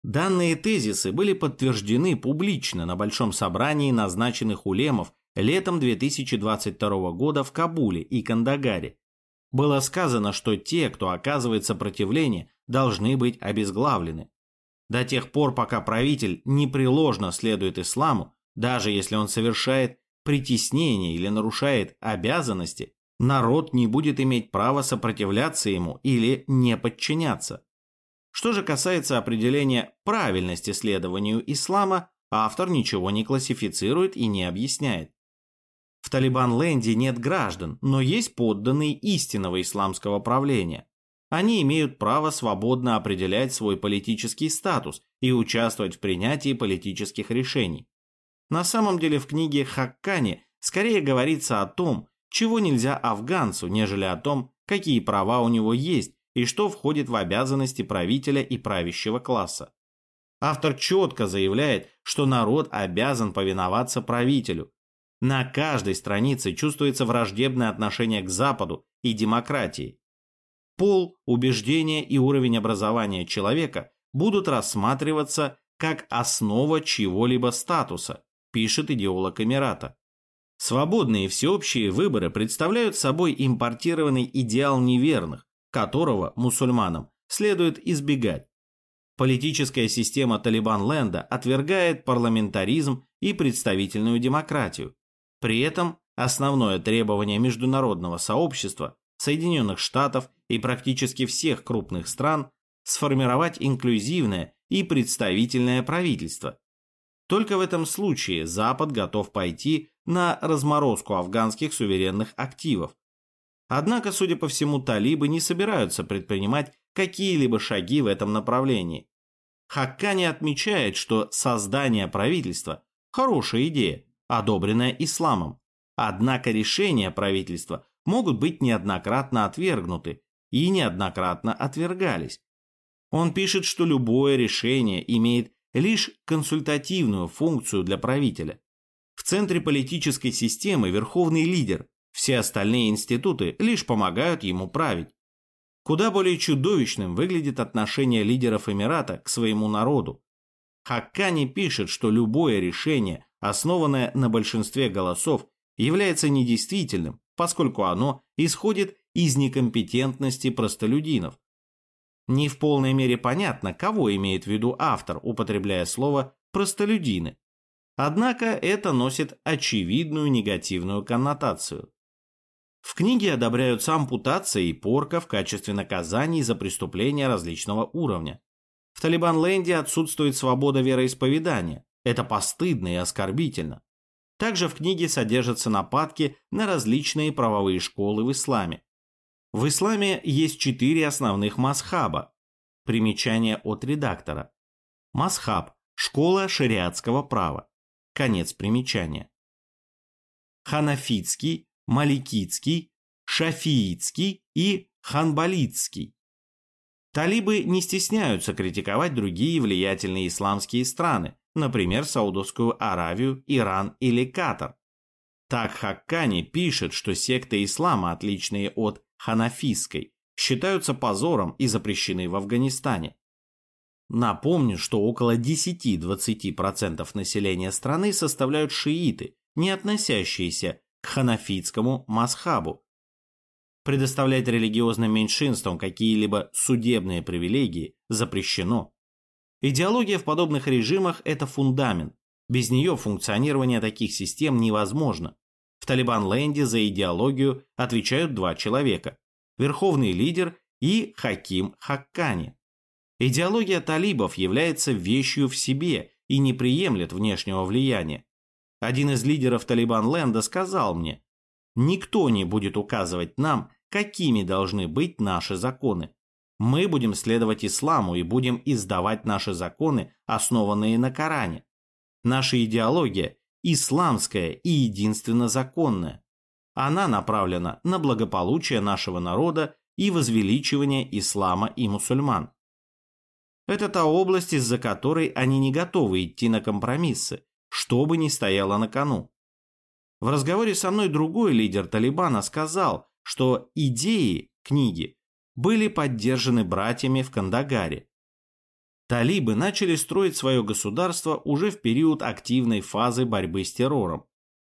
Данные тезисы были подтверждены публично на Большом собрании назначенных улемов летом 2022 года в Кабуле и Кандагаре. Было сказано, что те, кто оказывает сопротивление, должны быть обезглавлены. До тех пор, пока правитель непреложно следует исламу, даже если он совершает притеснение или нарушает обязанности, народ не будет иметь права сопротивляться ему или не подчиняться. Что же касается определения правильности следованию ислама, автор ничего не классифицирует и не объясняет. В Талибан-ленде нет граждан, но есть подданные истинного исламского правления. Они имеют право свободно определять свой политический статус и участвовать в принятии политических решений. На самом деле в книге Хаккани скорее говорится о том, чего нельзя афганцу, нежели о том, какие права у него есть и что входит в обязанности правителя и правящего класса. Автор четко заявляет, что народ обязан повиноваться правителю, на каждой странице чувствуется враждебное отношение к Западу и демократии. Пол, убеждения и уровень образования человека будут рассматриваться как основа чего-либо статуса, пишет идеолог Эмирата. Свободные всеобщие выборы представляют собой импортированный идеал неверных, которого мусульманам следует избегать. Политическая система Талибан-Ленда отвергает парламентаризм и представительную демократию, при этом основное требование международного сообщества, Соединенных Штатов и практически всех крупных стран – сформировать инклюзивное и представительное правительство. Только в этом случае Запад готов пойти на разморозку афганских суверенных активов. Однако, судя по всему, талибы не собираются предпринимать какие-либо шаги в этом направлении. Хаккани отмечает, что создание правительства – хорошая идея, одобренное исламом. Однако решения правительства могут быть неоднократно отвергнуты и неоднократно отвергались. Он пишет, что любое решение имеет лишь консультативную функцию для правителя. В центре политической системы верховный лидер, все остальные институты лишь помогают ему править. Куда более чудовищным выглядит отношение лидеров Эмирата к своему народу. Хаккани пишет, что любое решение, основанное на большинстве голосов, является недействительным, поскольку оно исходит из некомпетентности простолюдинов. Не в полной мере понятно, кого имеет в виду автор, употребляя слово «простолюдины». Однако это носит очевидную негативную коннотацию. В книге одобряются ампутация и порка в качестве наказаний за преступления различного уровня. В Талибан-ленде отсутствует свобода вероисповедания, это постыдно и оскорбительно. Также в книге содержатся нападки на различные правовые школы в исламе. В исламе есть четыре основных масхаба. Примечание от редактора. Масхаб – школа шариатского права. Конец примечания. Ханафитский, Маликитский, Шафиитский и Ханбалитский. Талибы не стесняются критиковать другие влиятельные исламские страны, например, Саудовскую Аравию, Иран или Катар. Так Хаккани пишет, что секты ислама, отличные от ханафистской, считаются позором и запрещены в Афганистане. Напомню, что около 10-20% населения страны составляют шииты, не относящиеся к ханафитскому масхабу. Предоставлять религиозным меньшинствам какие-либо судебные привилегии запрещено. Идеология в подобных режимах – это фундамент. Без нее функционирование таких систем невозможно. В Талибан-ленде за идеологию отвечают два человека – верховный лидер и Хаким Хаккани. Идеология талибов является вещью в себе и не приемлет внешнего влияния. Один из лидеров Талибан-ленда сказал мне, «Никто не будет указывать нам, какими должны быть наши законы. Мы будем следовать исламу и будем издавать наши законы, основанные на Коране. Наша идеология исламская и единственно законная. Она направлена на благополучие нашего народа и возвеличивание ислама и мусульман. Это та область, из-за которой они не готовы идти на компромиссы, что бы ни стояло на кону. В разговоре со мной другой лидер Талибана сказал, что идеи книги были поддержаны братьями в Кандагаре. Талибы начали строить свое государство уже в период активной фазы борьбы с террором.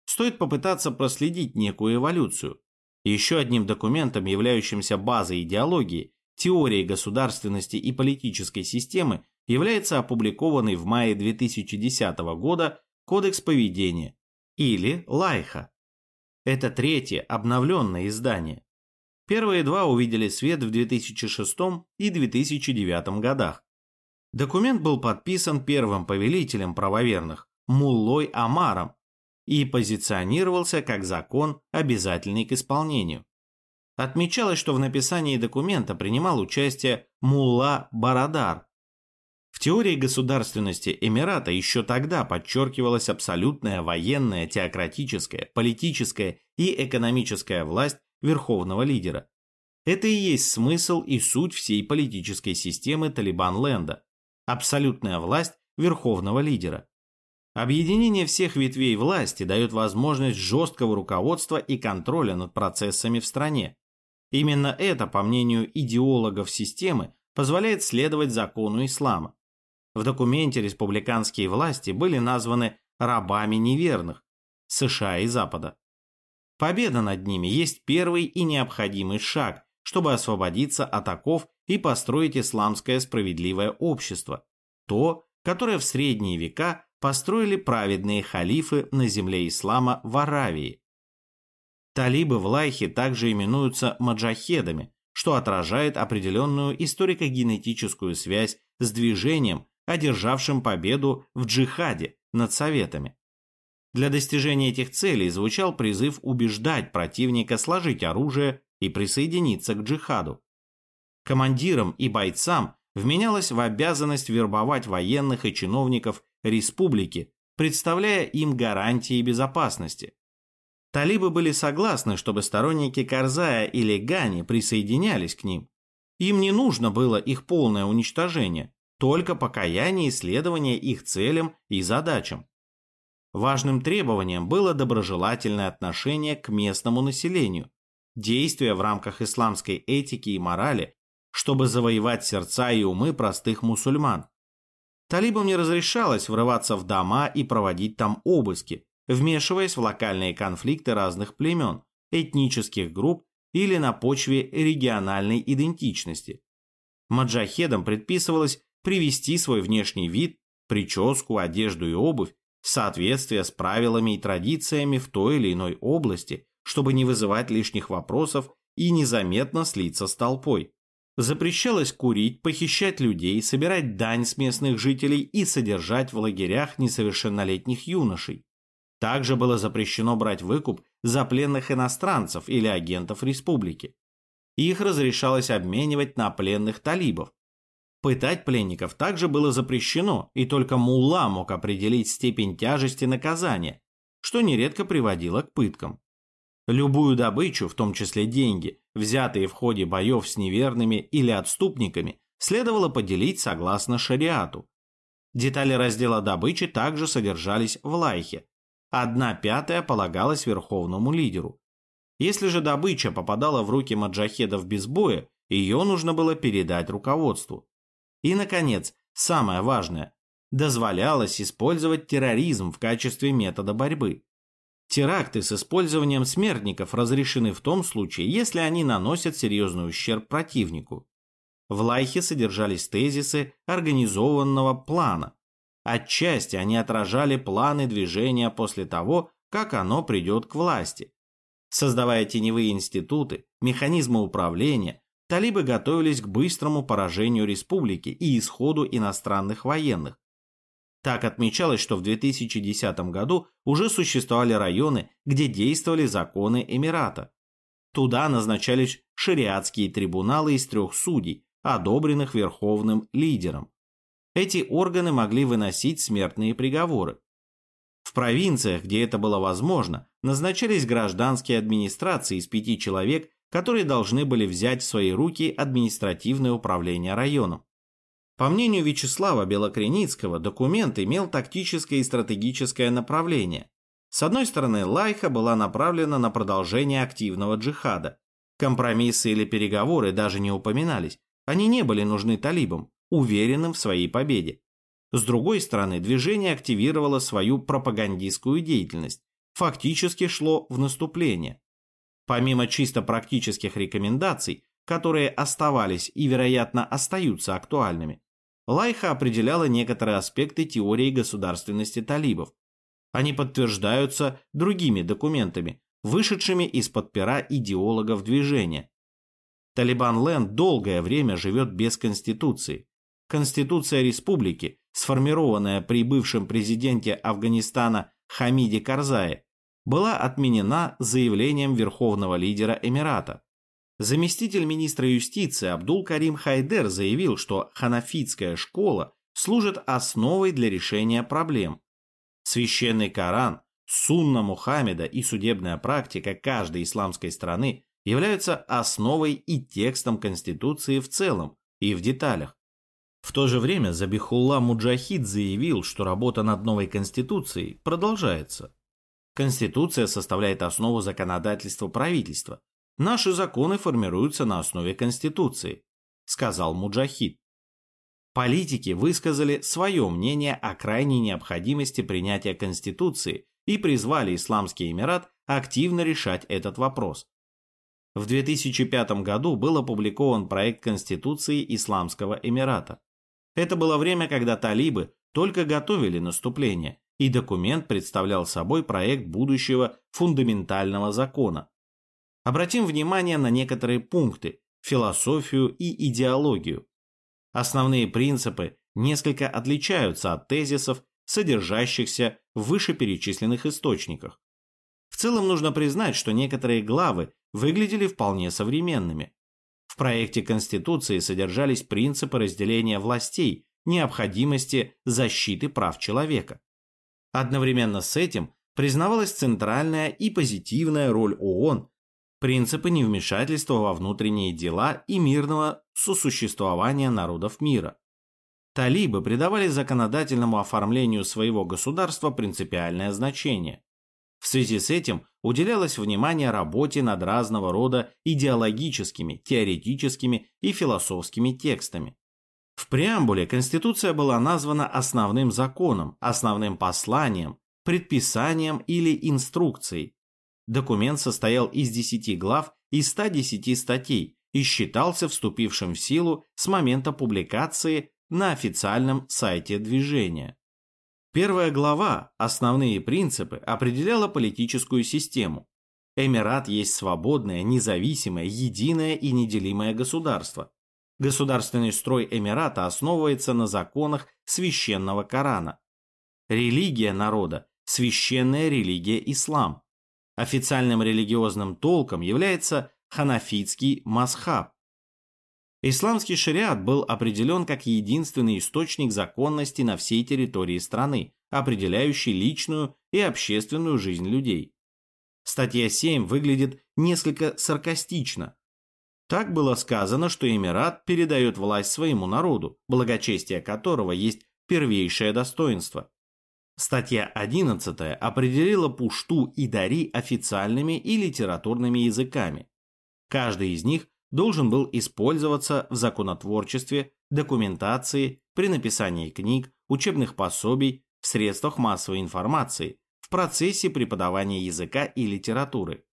Стоит попытаться проследить некую эволюцию. Еще одним документом, являющимся базой идеологии, теорией государственности и политической системы, является опубликованный в мае 2010 года Кодекс поведения или Лайха. Это третье обновленное издание. Первые два увидели свет в 2006 и 2009 годах. Документ был подписан первым повелителем правоверных Муллой Амаром и позиционировался как закон, обязательный к исполнению. Отмечалось, что в написании документа принимал участие Мулла Барадар. В теории государственности Эмирата еще тогда подчеркивалась абсолютная военная, теократическая, политическая и экономическая власть верховного лидера. Это и есть смысл и суть всей политической системы Талибан-Ленда абсолютная власть верховного лидера. Объединение всех ветвей власти дает возможность жесткого руководства и контроля над процессами в стране. Именно это, по мнению идеологов системы, позволяет следовать закону ислама. В документе республиканские власти были названы рабами неверных США и Запада. Победа над ними есть первый и необходимый шаг, чтобы освободиться от оков и построить исламское справедливое общество, то, которое в средние века построили праведные халифы на земле ислама в Аравии. Талибы в Лайхе также именуются маджахедами, что отражает определенную историко-генетическую связь с движением, одержавшим победу в джихаде над советами. Для достижения этих целей звучал призыв убеждать противника сложить оружие и присоединиться к джихаду командирам и бойцам вменялось в обязанность вербовать военных и чиновников республики, представляя им гарантии безопасности. Талибы были согласны, чтобы сторонники Карзая или Гани присоединялись к ним. Им не нужно было их полное уничтожение, только покаяние и следование их целям и задачам. Важным требованием было доброжелательное отношение к местному населению, действия в рамках исламской этики и морали, чтобы завоевать сердца и умы простых мусульман. Талибам не разрешалось врываться в дома и проводить там обыски, вмешиваясь в локальные конфликты разных племен, этнических групп или на почве региональной идентичности. Маджахедам предписывалось привести свой внешний вид, прическу, одежду и обувь в соответствие с правилами и традициями в той или иной области, чтобы не вызывать лишних вопросов и незаметно слиться с толпой. Запрещалось курить, похищать людей, собирать дань с местных жителей и содержать в лагерях несовершеннолетних юношей. Также было запрещено брать выкуп за пленных иностранцев или агентов республики. Их разрешалось обменивать на пленных талибов. Пытать пленников также было запрещено, и только мулла мог определить степень тяжести наказания, что нередко приводило к пыткам. Любую добычу, в том числе деньги, взятые в ходе боев с неверными или отступниками, следовало поделить согласно шариату. Детали раздела добычи также содержались в лайхе. Одна пятая полагалась верховному лидеру. Если же добыча попадала в руки маджахедов без боя, ее нужно было передать руководству. И, наконец, самое важное, дозволялось использовать терроризм в качестве метода борьбы. Теракты с использованием смертников разрешены в том случае, если они наносят серьезный ущерб противнику. В Лайхе содержались тезисы организованного плана. Отчасти они отражали планы движения после того, как оно придет к власти. Создавая теневые институты, механизмы управления, талибы готовились к быстрому поражению республики и исходу иностранных военных, так отмечалось, что в 2010 году уже существовали районы, где действовали законы Эмирата. Туда назначались шариатские трибуналы из трех судей, одобренных верховным лидером. Эти органы могли выносить смертные приговоры. В провинциях, где это было возможно, назначались гражданские администрации из пяти человек, которые должны были взять в свои руки административное управление районом. По мнению Вячеслава Белокреницкого, документ имел тактическое и стратегическое направление. С одной стороны, Лайха была направлена на продолжение активного джихада. Компромиссы или переговоры даже не упоминались. Они не были нужны талибам, уверенным в своей победе. С другой стороны, движение активировало свою пропагандистскую деятельность, фактически шло в наступление. Помимо чисто практических рекомендаций, которые оставались и, вероятно, остаются актуальными, Лайха определяла некоторые аспекты теории государственности талибов. Они подтверждаются другими документами, вышедшими из-под пера идеологов движения. Талибан-Ленд долгое время живет без конституции. Конституция республики, сформированная при бывшем президенте Афганистана Хамиде Карзае, была отменена заявлением верховного лидера Эмирата. Заместитель министра юстиции Абдул Карим Хайдер заявил, что ханафитская школа служит основой для решения проблем. Священный Коран, сунна Мухаммеда и судебная практика каждой исламской страны являются основой и текстом Конституции в целом и в деталях. В то же время Забихулла Муджахид заявил, что работа над новой Конституцией продолжается. Конституция составляет основу законодательства правительства. Наши законы формируются на основе Конституции, сказал Муджахид. Политики высказали свое мнение о крайней необходимости принятия Конституции и призвали Исламский Эмират активно решать этот вопрос. В 2005 году был опубликован проект Конституции Исламского Эмирата. Это было время, когда талибы только готовили наступление, и документ представлял собой проект будущего фундаментального закона. Обратим внимание на некоторые пункты, философию и идеологию. Основные принципы несколько отличаются от тезисов, содержащихся в вышеперечисленных источниках. В целом нужно признать, что некоторые главы выглядели вполне современными. В проекте Конституции содержались принципы разделения властей, необходимости защиты прав человека. Одновременно с этим признавалась центральная и позитивная роль ООН, принципы невмешательства во внутренние дела и мирного сосуществования народов мира. Талибы придавали законодательному оформлению своего государства принципиальное значение. В связи с этим уделялось внимание работе над разного рода идеологическими, теоретическими и философскими текстами. В преамбуле Конституция была названа основным законом, основным посланием, предписанием или инструкцией. Документ состоял из 10 глав и 110 статей и считался вступившим в силу с момента публикации на официальном сайте движения. Первая глава «Основные принципы» определяла политическую систему. Эмират есть свободное, независимое, единое и неделимое государство, Государственный строй Эмирата основывается на законах священного Корана. Религия народа – священная религия ислам. Официальным религиозным толком является ханафитский масхаб. Исламский шариат был определен как единственный источник законности на всей территории страны, определяющий личную и общественную жизнь людей. Статья 7 выглядит несколько саркастично, так было сказано, что Эмират передает власть своему народу, благочестие которого есть первейшее достоинство. Статья 11 определила пушту и дари официальными и литературными языками. Каждый из них должен был использоваться в законотворчестве, документации, при написании книг, учебных пособий, в средствах массовой информации, в процессе преподавания языка и литературы.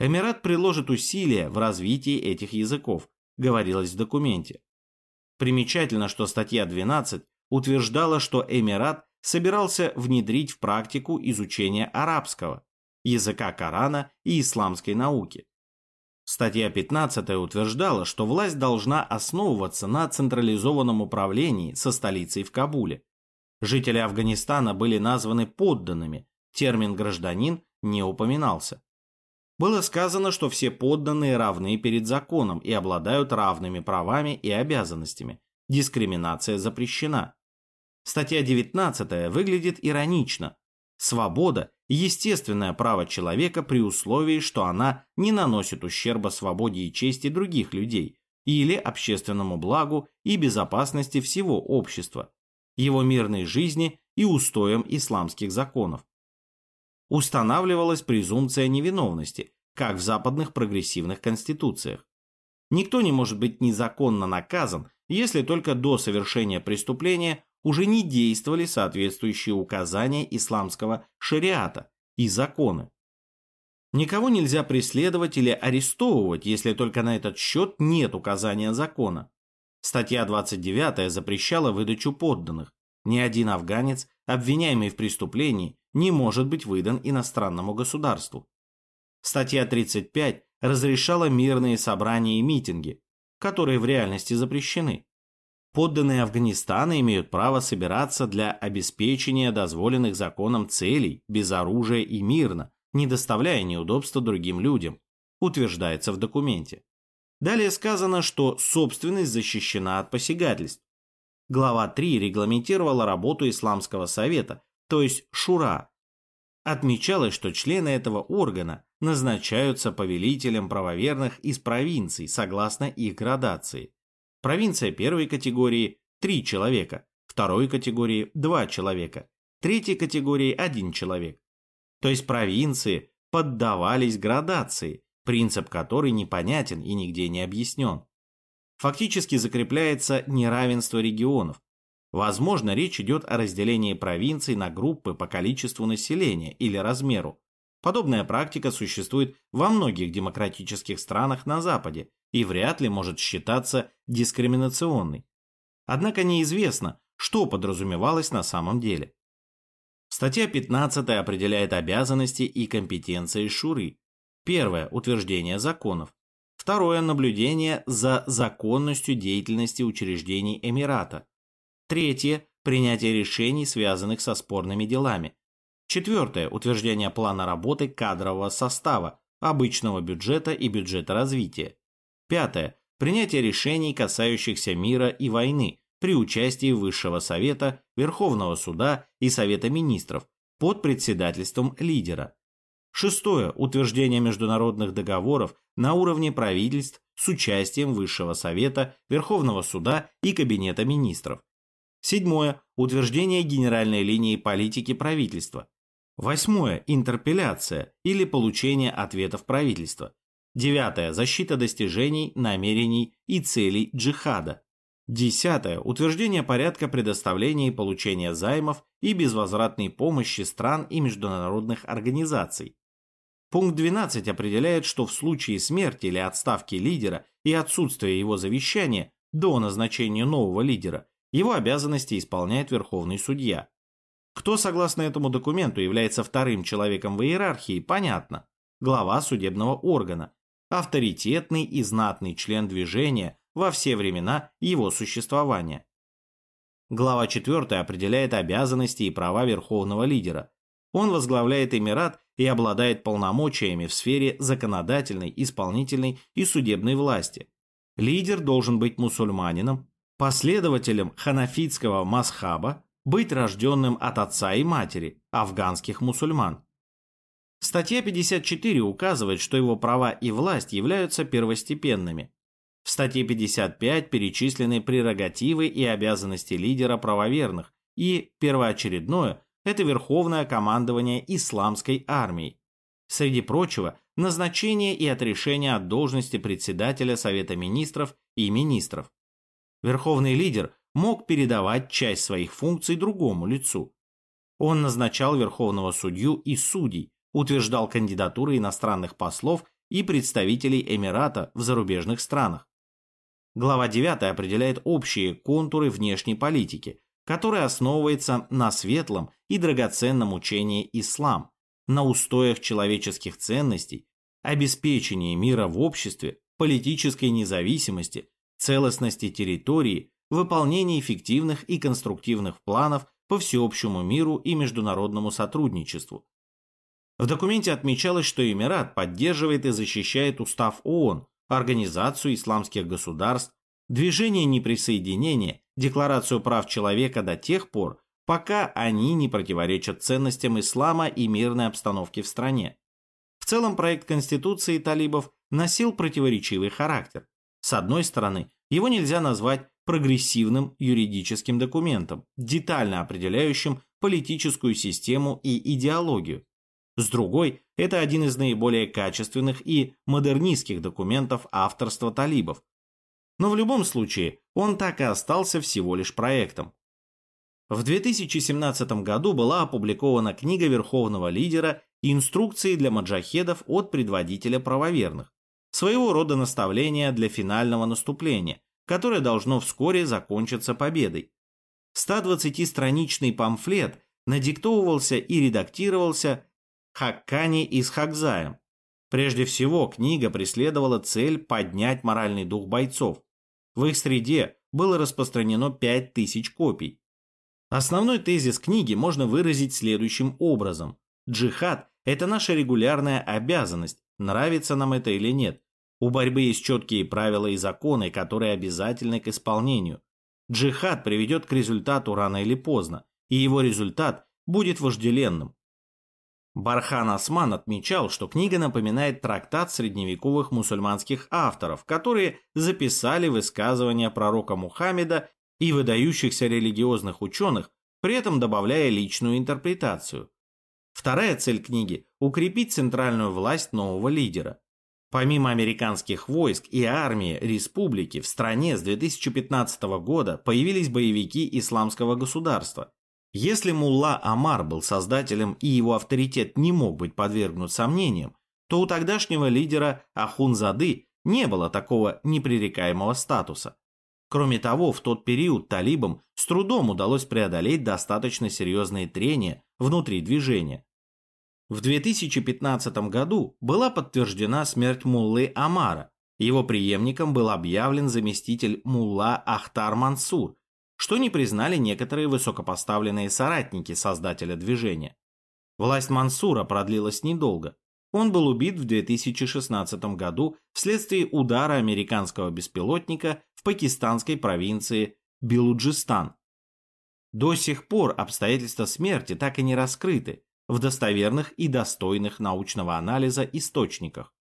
Эмират приложит усилия в развитии этих языков, говорилось в документе. Примечательно, что статья 12 утверждала, что Эмират собирался внедрить в практику изучение арабского, языка Корана и исламской науки. Статья 15 утверждала, что власть должна основываться на централизованном управлении со столицей в Кабуле. Жители Афганистана были названы подданными, термин «гражданин» не упоминался было сказано, что все подданные равны перед законом и обладают равными правами и обязанностями. Дискриминация запрещена. Статья 19 выглядит иронично. Свобода – естественное право человека при условии, что она не наносит ущерба свободе и чести других людей или общественному благу и безопасности всего общества, его мирной жизни и устоям исламских законов. устанавливалась презумпция невиновности, как в западных прогрессивных конституциях. Никто не может быть незаконно наказан, если только до совершения преступления уже не действовали соответствующие указания исламского шариата и законы. Никого нельзя преследовать или арестовывать, если только на этот счет нет указания закона. Статья 29 запрещала выдачу подданных. Ни один афганец, обвиняемый в преступлении, не может быть выдан иностранному государству. Статья 35 разрешала мирные собрания и митинги, которые в реальности запрещены. Подданные Афганистана имеют право собираться для обеспечения дозволенных законом целей без оружия и мирно, не доставляя неудобства другим людям, утверждается в документе. Далее сказано, что собственность защищена от посягательств. Глава 3 регламентировала работу Исламского совета, то есть Шура. Отмечалось, что члены этого органа назначаются повелителем правоверных из провинций согласно их градации. Провинция первой категории – 3 человека, второй категории – 2 человека, третьей категории – 1 человек. То есть провинции поддавались градации, принцип которой непонятен и нигде не объяснен. Фактически закрепляется неравенство регионов. Возможно, речь идет о разделении провинций на группы по количеству населения или размеру. Подобная практика существует во многих демократических странах на Западе и вряд ли может считаться дискриминационной. Однако неизвестно, что подразумевалось на самом деле. Статья 15 определяет обязанности и компетенции Шуры. Первое – утверждение законов. Второе – наблюдение за законностью деятельности учреждений Эмирата. Третье – принятие решений, связанных со спорными делами. Четвертое – утверждение плана работы кадрового состава, обычного бюджета и бюджета развития. Пятое – принятие решений, касающихся мира и войны, при участии Высшего Совета, Верховного Суда и Совета Министров под председательством лидера. Шестое. Утверждение международных договоров на уровне правительств с участием Высшего Совета, Верховного Суда и Кабинета Министров. Седьмое. Утверждение генеральной линии политики правительства. Восьмое. Интерпелляция или получение ответов правительства. Девятое. Защита достижений, намерений и целей джихада. Десятое. Утверждение порядка предоставления и получения займов и безвозвратной помощи стран и международных организаций. Пункт 12 определяет, что в случае смерти или отставки лидера и отсутствия его завещания до назначения нового лидера, его обязанности исполняет Верховный судья. Кто, согласно этому документу, является вторым человеком в иерархии, понятно. Глава судебного органа, авторитетный и знатный член движения, во все времена его существования. Глава 4 определяет обязанности и права верховного лидера. Он возглавляет Эмират и обладает полномочиями в сфере законодательной, исполнительной и судебной власти. Лидер должен быть мусульманином, последователем ханафитского масхаба, быть рожденным от отца и матери, афганских мусульман. Статья 54 указывает, что его права и власть являются первостепенными. В статье 55 перечислены прерогативы и обязанности лидера правоверных, и первоочередное – это верховное командование исламской армией. Среди прочего, назначение и отрешение от должности председателя Совета министров и министров. Верховный лидер мог передавать часть своих функций другому лицу. Он назначал верховного судью и судей, утверждал кандидатуры иностранных послов и представителей Эмирата в зарубежных странах. Глава 9 определяет общие контуры внешней политики, которая основывается на светлом и драгоценном учении ислам, на устоях человеческих ценностей, обеспечении мира в обществе, политической независимости, целостности территории, выполнении эффективных и конструктивных планов по всеобщему миру и международному сотрудничеству. В документе отмечалось, что Эмират поддерживает и защищает устав ООН, Организацию исламских государств, Движение неприсоединения, Декларацию прав человека до тех пор, пока они не противоречат ценностям ислама и мирной обстановке в стране. В целом проект Конституции талибов носил противоречивый характер. С одной стороны, его нельзя назвать прогрессивным юридическим документом, детально определяющим политическую систему и идеологию. С другой, это один из наиболее качественных и модернистских документов авторства талибов. Но в любом случае, он так и остался всего лишь проектом. В 2017 году была опубликована книга верховного лидера «Инструкции для маджахедов от предводителя правоверных», своего рода наставление для финального наступления, которое должно вскоре закончиться победой. 120-страничный памфлет надиктовывался и редактировался Хаккани из Хакзаем. Прежде всего, книга преследовала цель поднять моральный дух бойцов. В их среде было распространено 5000 копий. Основной тезис книги можно выразить следующим образом. Джихад – это наша регулярная обязанность, нравится нам это или нет. У борьбы есть четкие правила и законы, которые обязательны к исполнению. Джихад приведет к результату рано или поздно, и его результат будет вожделенным. Бархан Осман отмечал, что книга напоминает трактат средневековых мусульманских авторов, которые записали высказывания пророка Мухаммеда и выдающихся религиозных ученых, при этом добавляя личную интерпретацию. Вторая цель книги – укрепить центральную власть нового лидера. Помимо американских войск и армии республики в стране с 2015 года появились боевики исламского государства. Если Мулла Амар был создателем и его авторитет не мог быть подвергнут сомнениям, то у тогдашнего лидера Ахунзады не было такого непререкаемого статуса. Кроме того, в тот период талибам с трудом удалось преодолеть достаточно серьезные трения внутри движения. В 2015 году была подтверждена смерть Муллы Амара. Его преемником был объявлен заместитель Мулла Ахтар Мансур, что не признали некоторые высокопоставленные соратники создателя движения. Власть Мансура продлилась недолго. Он был убит в 2016 году вследствие удара американского беспилотника в пакистанской провинции Белуджистан. До сих пор обстоятельства смерти так и не раскрыты в достоверных и достойных научного анализа источниках.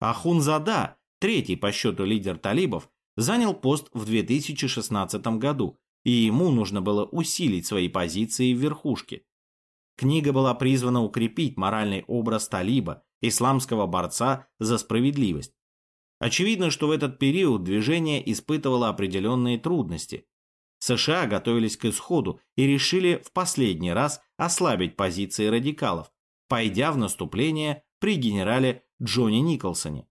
Ахунзада, третий по счету лидер талибов, занял пост в 2016 году, и ему нужно было усилить свои позиции в верхушке. Книга была призвана укрепить моральный образ талиба, исламского борца за справедливость. Очевидно, что в этот период движение испытывало определенные трудности. США готовились к исходу и решили в последний раз ослабить позиции радикалов, пойдя в наступление при генерале Джонни Николсоне.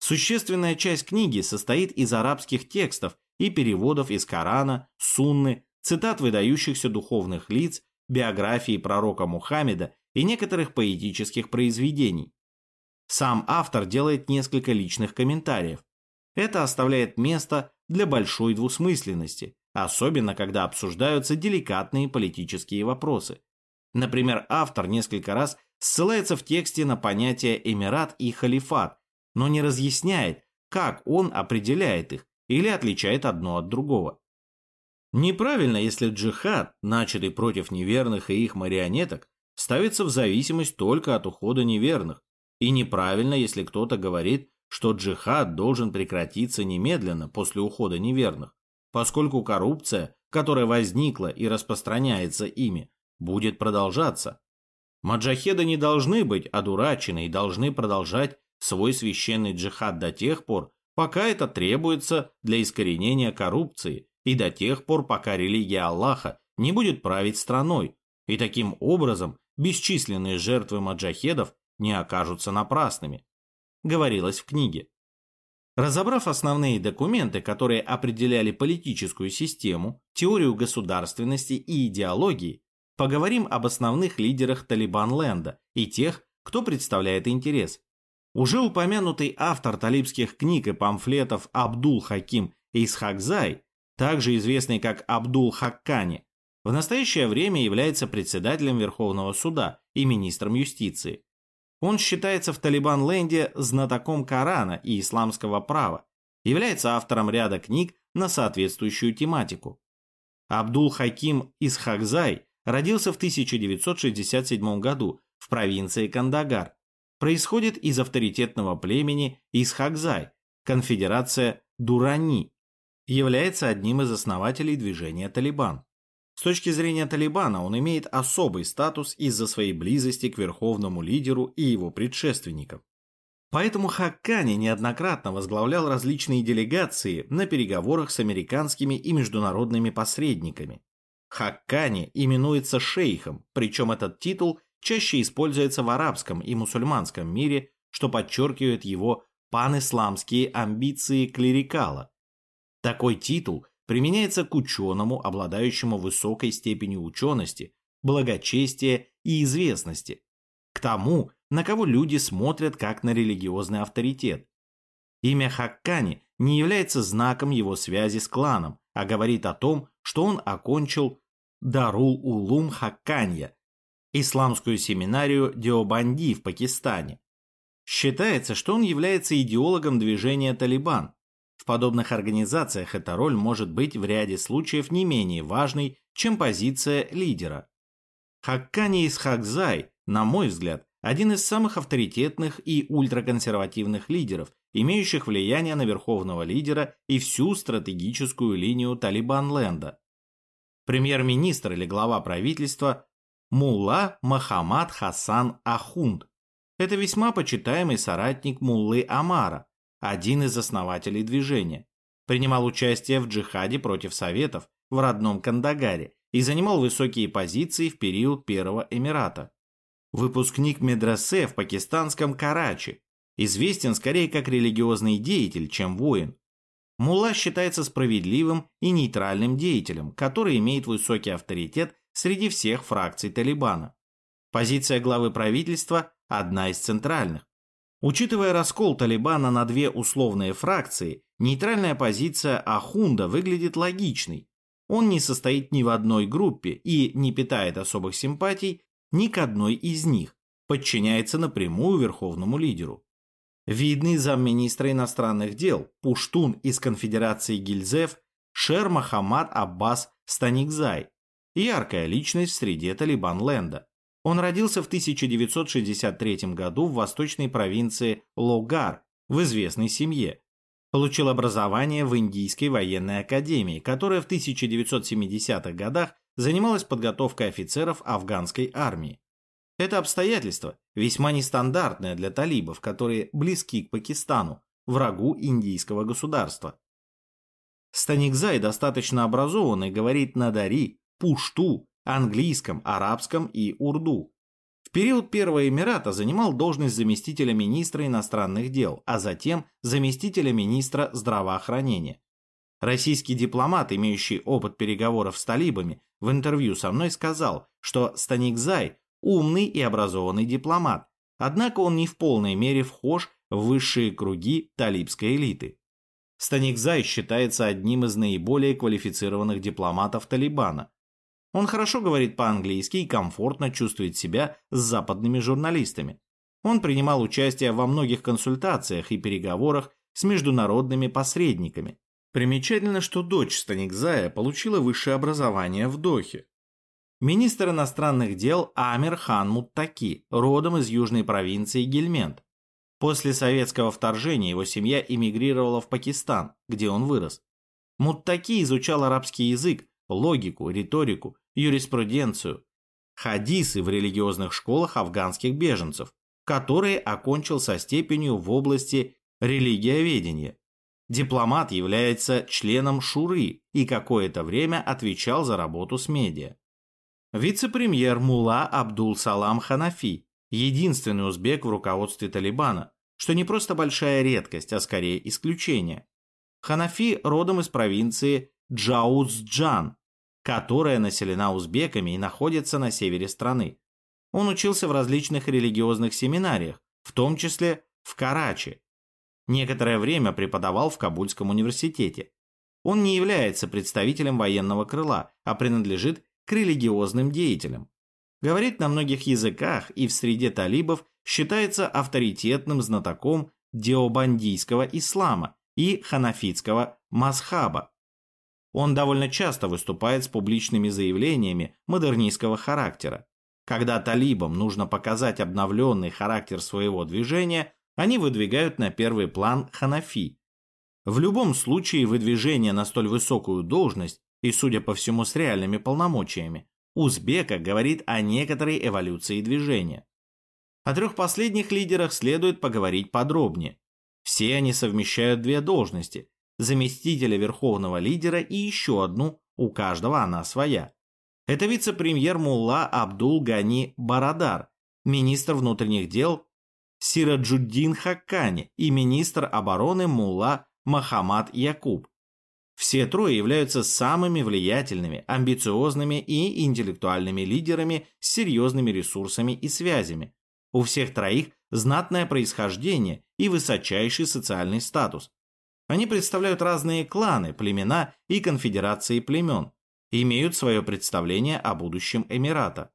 Существенная часть книги состоит из арабских текстов и переводов из Корана, Сунны, цитат выдающихся духовных лиц, биографии пророка Мухаммеда и некоторых поэтических произведений. Сам автор делает несколько личных комментариев. Это оставляет место для большой двусмысленности, особенно когда обсуждаются деликатные политические вопросы. Например, автор несколько раз ссылается в тексте на понятия «эмират» и «халифат», но не разъясняет, как он определяет их или отличает одно от другого. Неправильно, если джихад, начатый против неверных и их марионеток, ставится в зависимость только от ухода неверных. И неправильно, если кто-то говорит, что джихад должен прекратиться немедленно после ухода неверных, поскольку коррупция, которая возникла и распространяется ими, будет продолжаться. Маджахеды не должны быть одурачены и должны продолжать свой священный джихад до тех пор, пока это требуется для искоренения коррупции и до тех пор, пока религия Аллаха не будет править страной, и таким образом бесчисленные жертвы маджахедов не окажутся напрасными, говорилось в книге. Разобрав основные документы, которые определяли политическую систему, теорию государственности и идеологии, поговорим об основных лидерах Талибан-ленда и тех, кто представляет интерес. Уже упомянутый автор талибских книг и памфлетов Абдул Хаким Исхакзай, также известный как Абдул Хаккани, в настоящее время является председателем Верховного суда и министром юстиции. Он считается в Талибан-ленде знатоком Корана и исламского права, является автором ряда книг на соответствующую тематику. Абдул Хаким Исхакзай родился в 1967 году в провинции Кандагар, происходит из авторитетного племени Исхакзай, конфедерация Дурани, является одним из основателей движения Талибан. С точки зрения Талибана он имеет особый статус из-за своей близости к верховному лидеру и его предшественникам. Поэтому Хаккани неоднократно возглавлял различные делегации на переговорах с американскими и международными посредниками. Хаккани именуется шейхом, причем этот титул чаще используется в арабском и мусульманском мире, что подчеркивает его панисламские амбиции клерикала. Такой титул применяется к ученому, обладающему высокой степенью учености, благочестия и известности, к тому, на кого люди смотрят как на религиозный авторитет. Имя Хаккани не является знаком его связи с кланом, а говорит о том, что он окончил Дарул Улум Хакканья, исламскую семинарию Диобанди в Пакистане. Считается, что он является идеологом движения «Талибан», в подобных организациях эта роль может быть в ряде случаев не менее важной, чем позиция лидера. Хаккани Исхакзай, на мой взгляд, один из самых авторитетных и ультраконсервативных лидеров, имеющих влияние на верховного лидера и всю стратегическую линию Талибан-ленда. Премьер-министр или глава правительства Мулла Махамад Хасан Ахунд. Это весьма почитаемый соратник Муллы Амара, один из основателей движения. Принимал участие в джихаде против Советов в родном Кандагаре и занимал высокие позиции в период Первого Эмирата. Выпускник медресе в пакистанском Карачи, известен скорее как религиозный деятель, чем воин. Мулла считается справедливым и нейтральным деятелем, который имеет высокий авторитет среди всех фракций Талибана. Позиция главы правительства – одна из центральных. Учитывая раскол Талибана на две условные фракции, нейтральная позиция Ахунда выглядит логичной. Он не состоит ни в одной группе и не питает особых симпатий ни к одной из них, подчиняется напрямую верховному лидеру. Видный замминистра иностранных дел, пуштун из конфедерации Гильзев, Шер Махамад Аббас Станикзай, яркая личность в среде Талибан-ленда. Он родился в 1963 году в восточной провинции Логар в известной семье. Получил образование в Индийской военной академии, которая в 1970-х годах занималась подготовкой офицеров афганской армии. Это обстоятельство весьма нестандартное для талибов, которые близки к Пакистану, врагу индийского государства. Станикзай достаточно образованный, говорит на дари, пушту, английском, арабском и урду. В период Первого Эмирата занимал должность заместителя министра иностранных дел, а затем заместителя министра здравоохранения. Российский дипломат, имеющий опыт переговоров с талибами, в интервью со мной сказал, что Станикзай – умный и образованный дипломат, однако он не в полной мере вхож в высшие круги талибской элиты. Станикзай считается одним из наиболее квалифицированных дипломатов Талибана, он хорошо говорит по-английски и комфортно чувствует себя с западными журналистами. Он принимал участие во многих консультациях и переговорах с международными посредниками. Примечательно, что дочь Станикзая получила высшее образование в Дохе. Министр иностранных дел Амир хан Муттаки, родом из южной провинции Гельмент. После советского вторжения его семья эмигрировала в Пакистан, где он вырос. Муттаки изучал арабский язык, логику, риторику, юриспруденцию, хадисы в религиозных школах афганских беженцев, которые окончил со степенью в области религиоведения. Дипломат является членом Шуры и какое-то время отвечал за работу с медиа. Вице-премьер Мула Абдул-Салам Ханафи, единственный узбек в руководстве Талибана, что не просто большая редкость, а скорее исключение. Ханафи родом из провинции Джаузджан, которая населена узбеками и находится на севере страны. Он учился в различных религиозных семинариях, в том числе в Карачи. Некоторое время преподавал в Кабульском университете. Он не является представителем военного крыла, а принадлежит к религиозным деятелям. Говорит на многих языках и в среде талибов считается авторитетным знатоком деобандийского ислама и ханафитского масхаба. Он довольно часто выступает с публичными заявлениями модернистского характера. Когда талибам нужно показать обновленный характер своего движения, они выдвигают на первый план ханафи. В любом случае выдвижение на столь высокую должность и, судя по всему, с реальными полномочиями, узбека говорит о некоторой эволюции движения. О трех последних лидерах следует поговорить подробнее. Все они совмещают две должности – заместителя верховного лидера и еще одну, у каждого она своя. Это вице-премьер Мулла Абдул Гани Барадар, министр внутренних дел Сираджуддин Хаккани и министр обороны Мулла Махамад Якуб. Все трое являются самыми влиятельными, амбициозными и интеллектуальными лидерами с серьезными ресурсами и связями. У всех троих знатное происхождение и высочайший социальный статус. Они представляют разные кланы, племена и конфедерации племен, имеют свое представление о будущем Эмирата.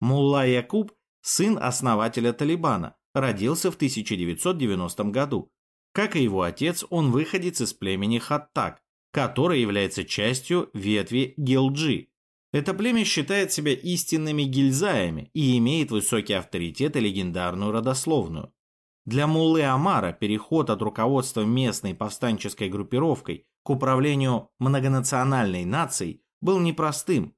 Мулла Якуб – сын основателя Талибана, родился в 1990 году. Как и его отец, он выходец из племени Хаттак, которое является частью ветви Гилджи. Это племя считает себя истинными гильзаями и имеет высокий авторитет и легендарную родословную. Для Муллы Амара переход от руководства местной повстанческой группировкой к управлению многонациональной нацией был непростым,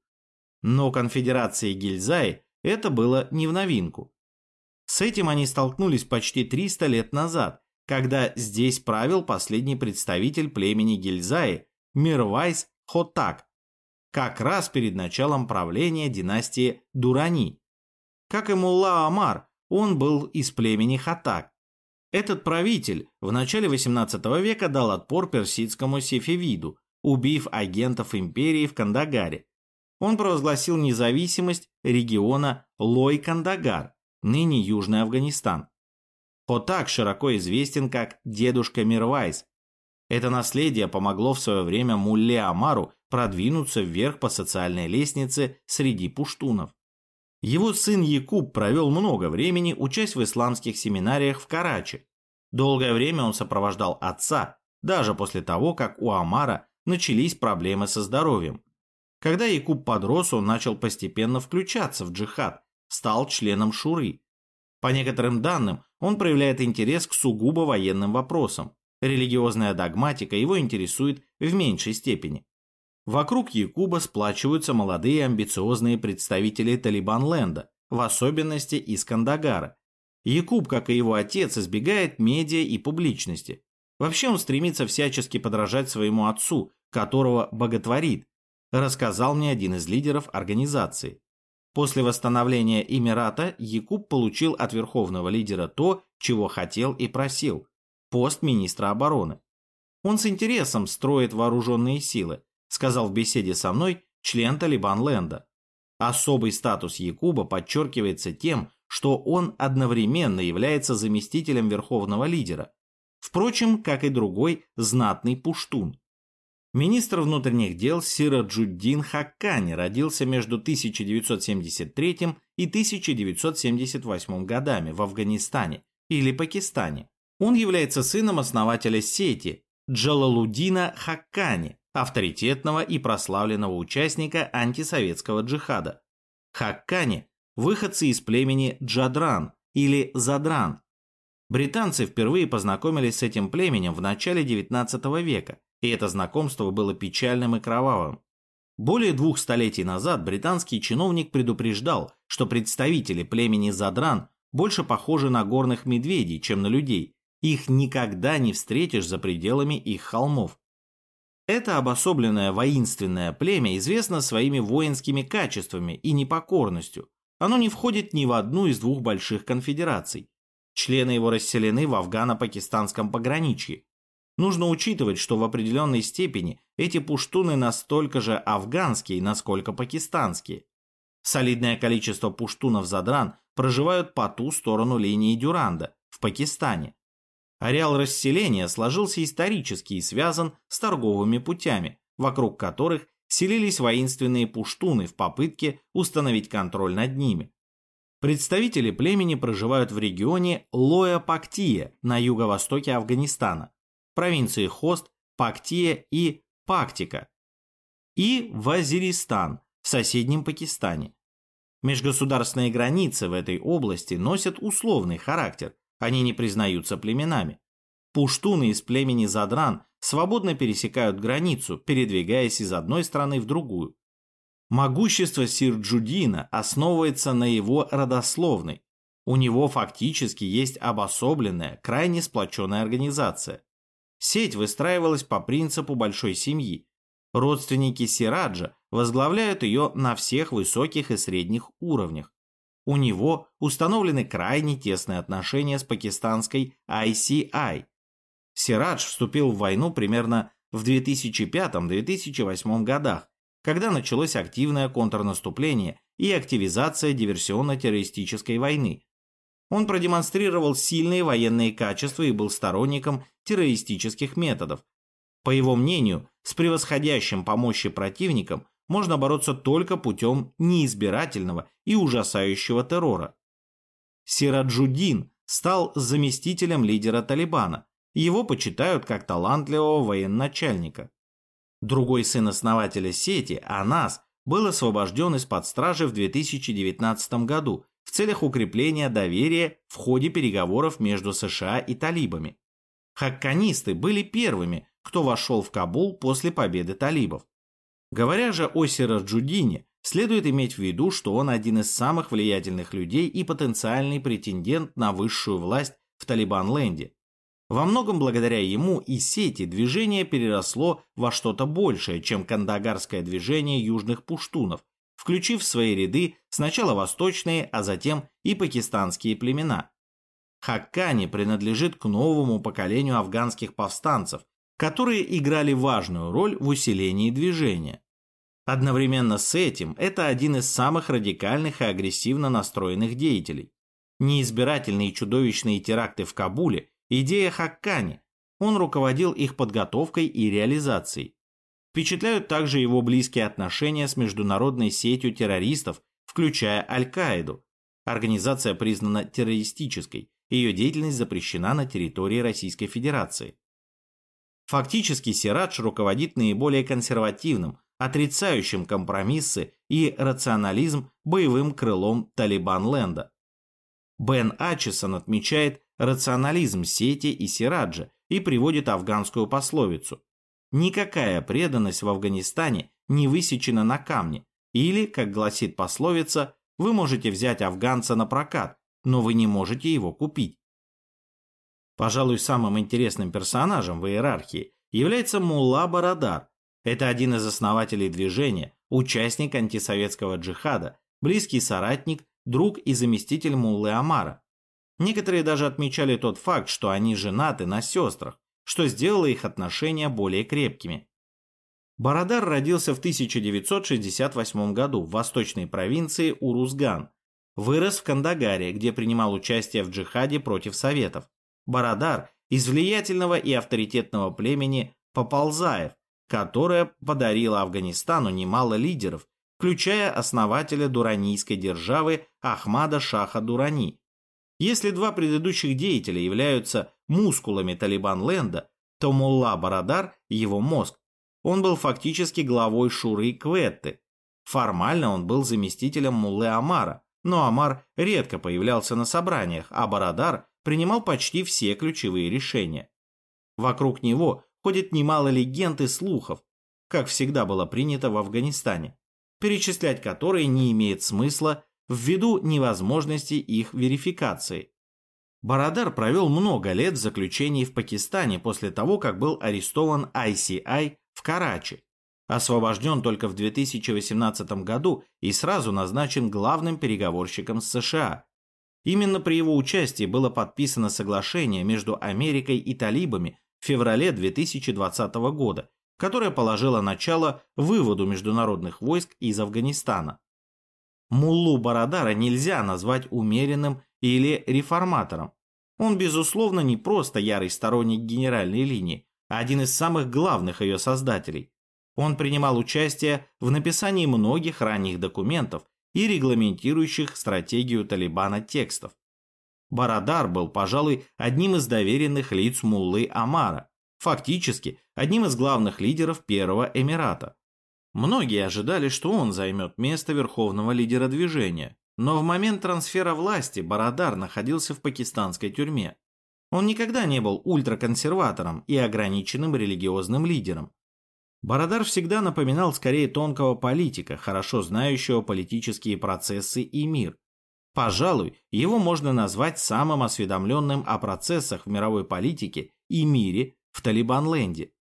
но конфедерации Гильзай это было не в новинку. С этим они столкнулись почти 300 лет назад, когда здесь правил последний представитель племени Гильзаи Мирвайс Хотак, как раз перед началом правления династии Дурани. Как и Мулла Амар, он был из племени Хатак. Этот правитель в начале XVIII века дал отпор персидскому Сефевиду, убив агентов империи в Кандагаре. Он провозгласил независимость региона Лой-Кандагар, ныне Южный Афганистан. Хотак широко известен как «дедушка Мирвайс». Это наследие помогло в свое время Мулле Амару продвинуться вверх по социальной лестнице среди пуштунов. Его сын Якуб провел много времени, учась в исламских семинариях в Карачи. Долгое время он сопровождал отца, даже после того, как у Амара начались проблемы со здоровьем. Когда Якуб подрос, он начал постепенно включаться в джихад, стал членом Шуры. По некоторым данным, он проявляет интерес к сугубо военным вопросам. Религиозная догматика его интересует в меньшей степени. Вокруг Якуба сплачиваются молодые амбициозные представители Талибан-ленда, в особенности из Кандагара. Якуб, как и его отец, избегает медиа и публичности. Вообще он стремится всячески подражать своему отцу, которого боготворит, рассказал мне один из лидеров организации. После восстановления Эмирата Якуб получил от верховного лидера то, чего хотел и просил – пост министра обороны. Он с интересом строит вооруженные силы, сказал в беседе со мной член Талибан-ленда. Особый статус Якуба подчеркивается тем, что он одновременно является заместителем верховного лидера, впрочем, как и другой знатный пуштун. Министр внутренних дел Сираджуддин Хаккани родился между 1973 и 1978 годами в Афганистане или Пакистане. Он является сыном основателя сети Джалалуддина Хаккани, авторитетного и прославленного участника антисоветского джихада. Хаккани – выходцы из племени Джадран или Задран. Британцы впервые познакомились с этим племенем в начале XIX века, и это знакомство было печальным и кровавым. Более двух столетий назад британский чиновник предупреждал, что представители племени Задран больше похожи на горных медведей, чем на людей. Их никогда не встретишь за пределами их холмов. Это обособленное воинственное племя известно своими воинскими качествами и непокорностью. Оно не входит ни в одну из двух больших конфедераций. Члены его расселены в афгано-пакистанском пограничье. Нужно учитывать, что в определенной степени эти пуштуны настолько же афганские, насколько пакистанские. Солидное количество пуштунов-задран проживают по ту сторону линии Дюранда, в Пакистане. Ареал расселения сложился исторически и связан с торговыми путями, вокруг которых селились воинственные пуштуны в попытке установить контроль над ними. Представители племени проживают в регионе Лоя-Пактия на юго-востоке Афганистана, провинции Хост, Пактия и Пактика, и Вазиристан в соседнем Пакистане. Межгосударственные границы в этой области носят условный характер, они не признаются племенами. Пуштуны из племени Задран свободно пересекают границу, передвигаясь из одной страны в другую. Могущество Сирджудина основывается на его родословной. У него фактически есть обособленная, крайне сплоченная организация. Сеть выстраивалась по принципу большой семьи. Родственники Сираджа возглавляют ее на всех высоких и средних уровнях. У него установлены крайне тесные отношения с пакистанской ICI. Сирадж вступил в войну примерно в 2005-2008 годах, когда началось активное контрнаступление и активизация диверсионно-террористической войны. Он продемонстрировал сильные военные качества и был сторонником террористических методов. По его мнению, с превосходящим по мощи противником можно бороться только путем неизбирательного и ужасающего террора. Сираджудин стал заместителем лидера Талибана. Его почитают как талантливого военачальника. Другой сын основателя сети, Анас, был освобожден из-под стражи в 2019 году в целях укрепления доверия в ходе переговоров между США и талибами. Хакканисты были первыми, кто вошел в Кабул после победы талибов. Говоря же о Сираджудине, следует иметь в виду, что он один из самых влиятельных людей и потенциальный претендент на высшую власть в Талибан-ленде. Во многом благодаря ему и сети движение переросло во что-то большее, чем кандагарское движение южных пуштунов, включив в свои ряды сначала восточные, а затем и пакистанские племена. Хаккани принадлежит к новому поколению афганских повстанцев, которые играли важную роль в усилении движения. Одновременно с этим это один из самых радикальных и агрессивно настроенных деятелей. Неизбирательные чудовищные теракты в Кабуле – идея Хаккани. Он руководил их подготовкой и реализацией. Впечатляют также его близкие отношения с международной сетью террористов, включая Аль-Каиду. Организация признана террористической, ее деятельность запрещена на территории Российской Федерации. Фактически Сирадж руководит наиболее консервативным, отрицающим компромиссы и рационализм боевым крылом Талибан-ленда. Бен Ачесон отмечает рационализм сети и Сираджа и приводит афганскую пословицу «Никакая преданность в Афганистане не высечена на камне» или, как гласит пословица, вы можете взять афганца на прокат, но вы не можете его купить. Пожалуй, самым интересным персонажем в иерархии является Мулла Барадар. Это один из основателей движения, участник антисоветского джихада, близкий соратник, друг и заместитель Муллы Амара. Некоторые даже отмечали тот факт, что они женаты на сестрах, что сделало их отношения более крепкими. Барадар родился в 1968 году в восточной провинции Урузган. Вырос в Кандагаре, где принимал участие в джихаде против Советов. Барадар из влиятельного и авторитетного племени Поползаев, которое подарило Афганистану немало лидеров, включая основателя дуранийской державы Ахмада Шаха Дурани. Если два предыдущих деятеля являются мускулами Талибан-ленда, то Мулла Барадар – его мозг. Он был фактически главой Шуры Кветты. Формально он был заместителем Муллы Амара, но Амар редко появлялся на собраниях, а Барадар принимал почти все ключевые решения. Вокруг него ходит немало легенд и слухов, как всегда было принято в Афганистане, перечислять которые не имеет смысла ввиду невозможности их верификации. Барадар провел много лет в заключении в Пакистане после того, как был арестован ICI в Карачи, освобожден только в 2018 году и сразу назначен главным переговорщиком с США, Именно при его участии было подписано соглашение между Америкой и талибами в феврале 2020 года, которое положило начало выводу международных войск из Афганистана. Муллу Барадара нельзя назвать умеренным или реформатором. Он, безусловно, не просто ярый сторонник генеральной линии, а один из самых главных ее создателей. Он принимал участие в написании многих ранних документов, и регламентирующих стратегию Талибана текстов. Барадар был, пожалуй, одним из доверенных лиц Муллы Амара, фактически одним из главных лидеров Первого Эмирата. Многие ожидали, что он займет место верховного лидера движения, но в момент трансфера власти Барадар находился в пакистанской тюрьме. Он никогда не был ультраконсерватором и ограниченным религиозным лидером. Бородар всегда напоминал скорее тонкого политика, хорошо знающего политические процессы и мир. Пожалуй, его можно назвать самым осведомленным о процессах в мировой политике и мире в Талибан-ленде.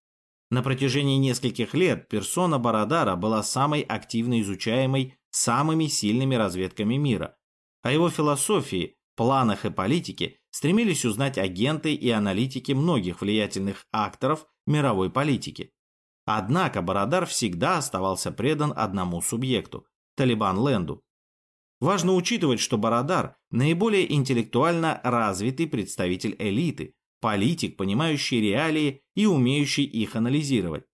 На протяжении нескольких лет персона Бородара была самой активно изучаемой самыми сильными разведками мира. О его философии, планах и политике стремились узнать агенты и аналитики многих влиятельных акторов мировой политики. Однако Бородар всегда оставался предан одному субъекту – Талибан-ленду. Важно учитывать, что Бородар – наиболее интеллектуально развитый представитель элиты, политик, понимающий реалии и умеющий их анализировать.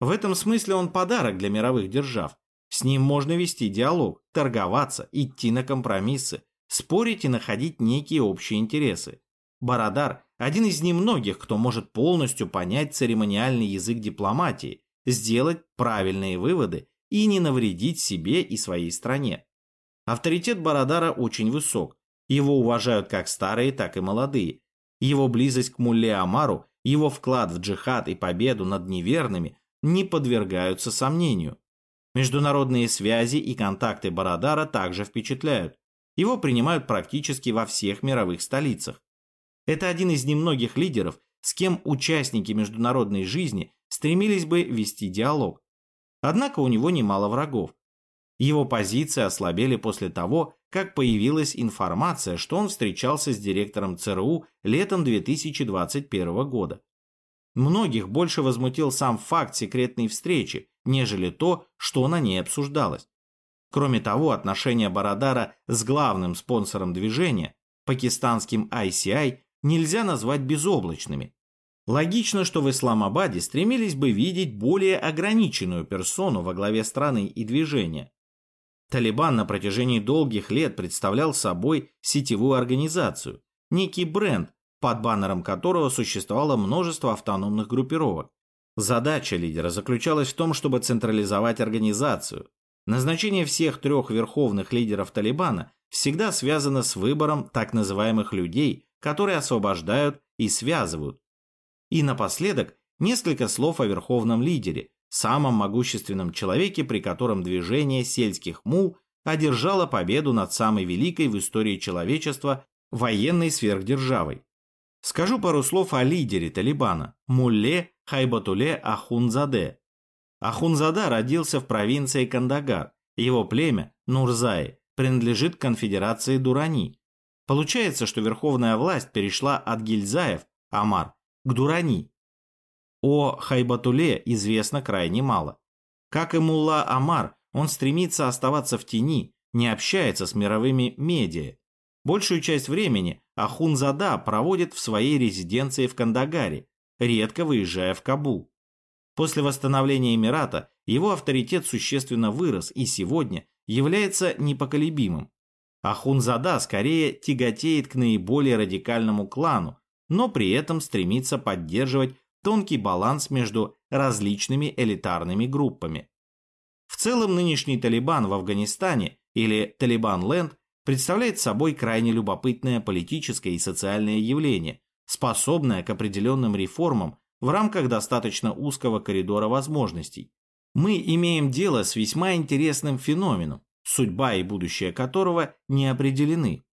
В этом смысле он подарок для мировых держав. С ним можно вести диалог, торговаться, идти на компромиссы, спорить и находить некие общие интересы. Бородар – один из немногих, кто может полностью понять церемониальный язык дипломатии, сделать правильные выводы и не навредить себе и своей стране. Авторитет Бородара очень высок. Его уважают как старые, так и молодые. Его близость к Мулле Амару, его вклад в джихад и победу над неверными не подвергаются сомнению. Международные связи и контакты Бородара также впечатляют. Его принимают практически во всех мировых столицах. Это один из немногих лидеров, с кем участники международной жизни стремились бы вести диалог. Однако у него немало врагов. Его позиции ослабели после того, как появилась информация, что он встречался с директором ЦРУ летом 2021 года. Многих больше возмутил сам факт секретной встречи, нежели то, что на ней обсуждалось. Кроме того, отношения Барадара с главным спонсором движения, пакистанским ICI, нельзя назвать безоблачными. Логично, что в Исламабаде стремились бы видеть более ограниченную персону во главе страны и движения. Талибан на протяжении долгих лет представлял собой сетевую организацию, некий бренд, под баннером которого существовало множество автономных группировок. Задача лидера заключалась в том, чтобы централизовать организацию. Назначение всех трех верховных лидеров Талибана всегда связано с выбором так называемых людей, которые освобождают и связывают. И напоследок несколько слов о верховном лидере, самом могущественном человеке, при котором движение сельских мул одержало победу над самой великой в истории человечества военной сверхдержавой. Скажу пару слов о лидере Талибана – Мулле Хайбатуле Ахунзаде. Ахунзада родился в провинции Кандагар. Его племя, Нурзаи, принадлежит конфедерации Дурани. Получается, что верховная власть перешла от Гильзаев, Амар, к Дурани, о Хайбатуле известно крайне мало. Как и Мулла Амар, он стремится оставаться в тени, не общается с мировыми медиа. Большую часть времени Ахунзада проводит в своей резиденции в Кандагаре, редко выезжая в Кабул. После восстановления Эмирата его авторитет существенно вырос и сегодня является непоколебимым. Ахунзада скорее тяготеет к наиболее радикальному клану, но при этом стремится поддерживать тонкий баланс между различными элитарными группами. В целом нынешний Талибан в Афганистане или Талибан-ленд представляет собой крайне любопытное политическое и социальное явление, способное к определенным реформам в рамках достаточно узкого коридора возможностей. Мы имеем дело с весьма интересным феноменом, судьба и будущее которого не определены.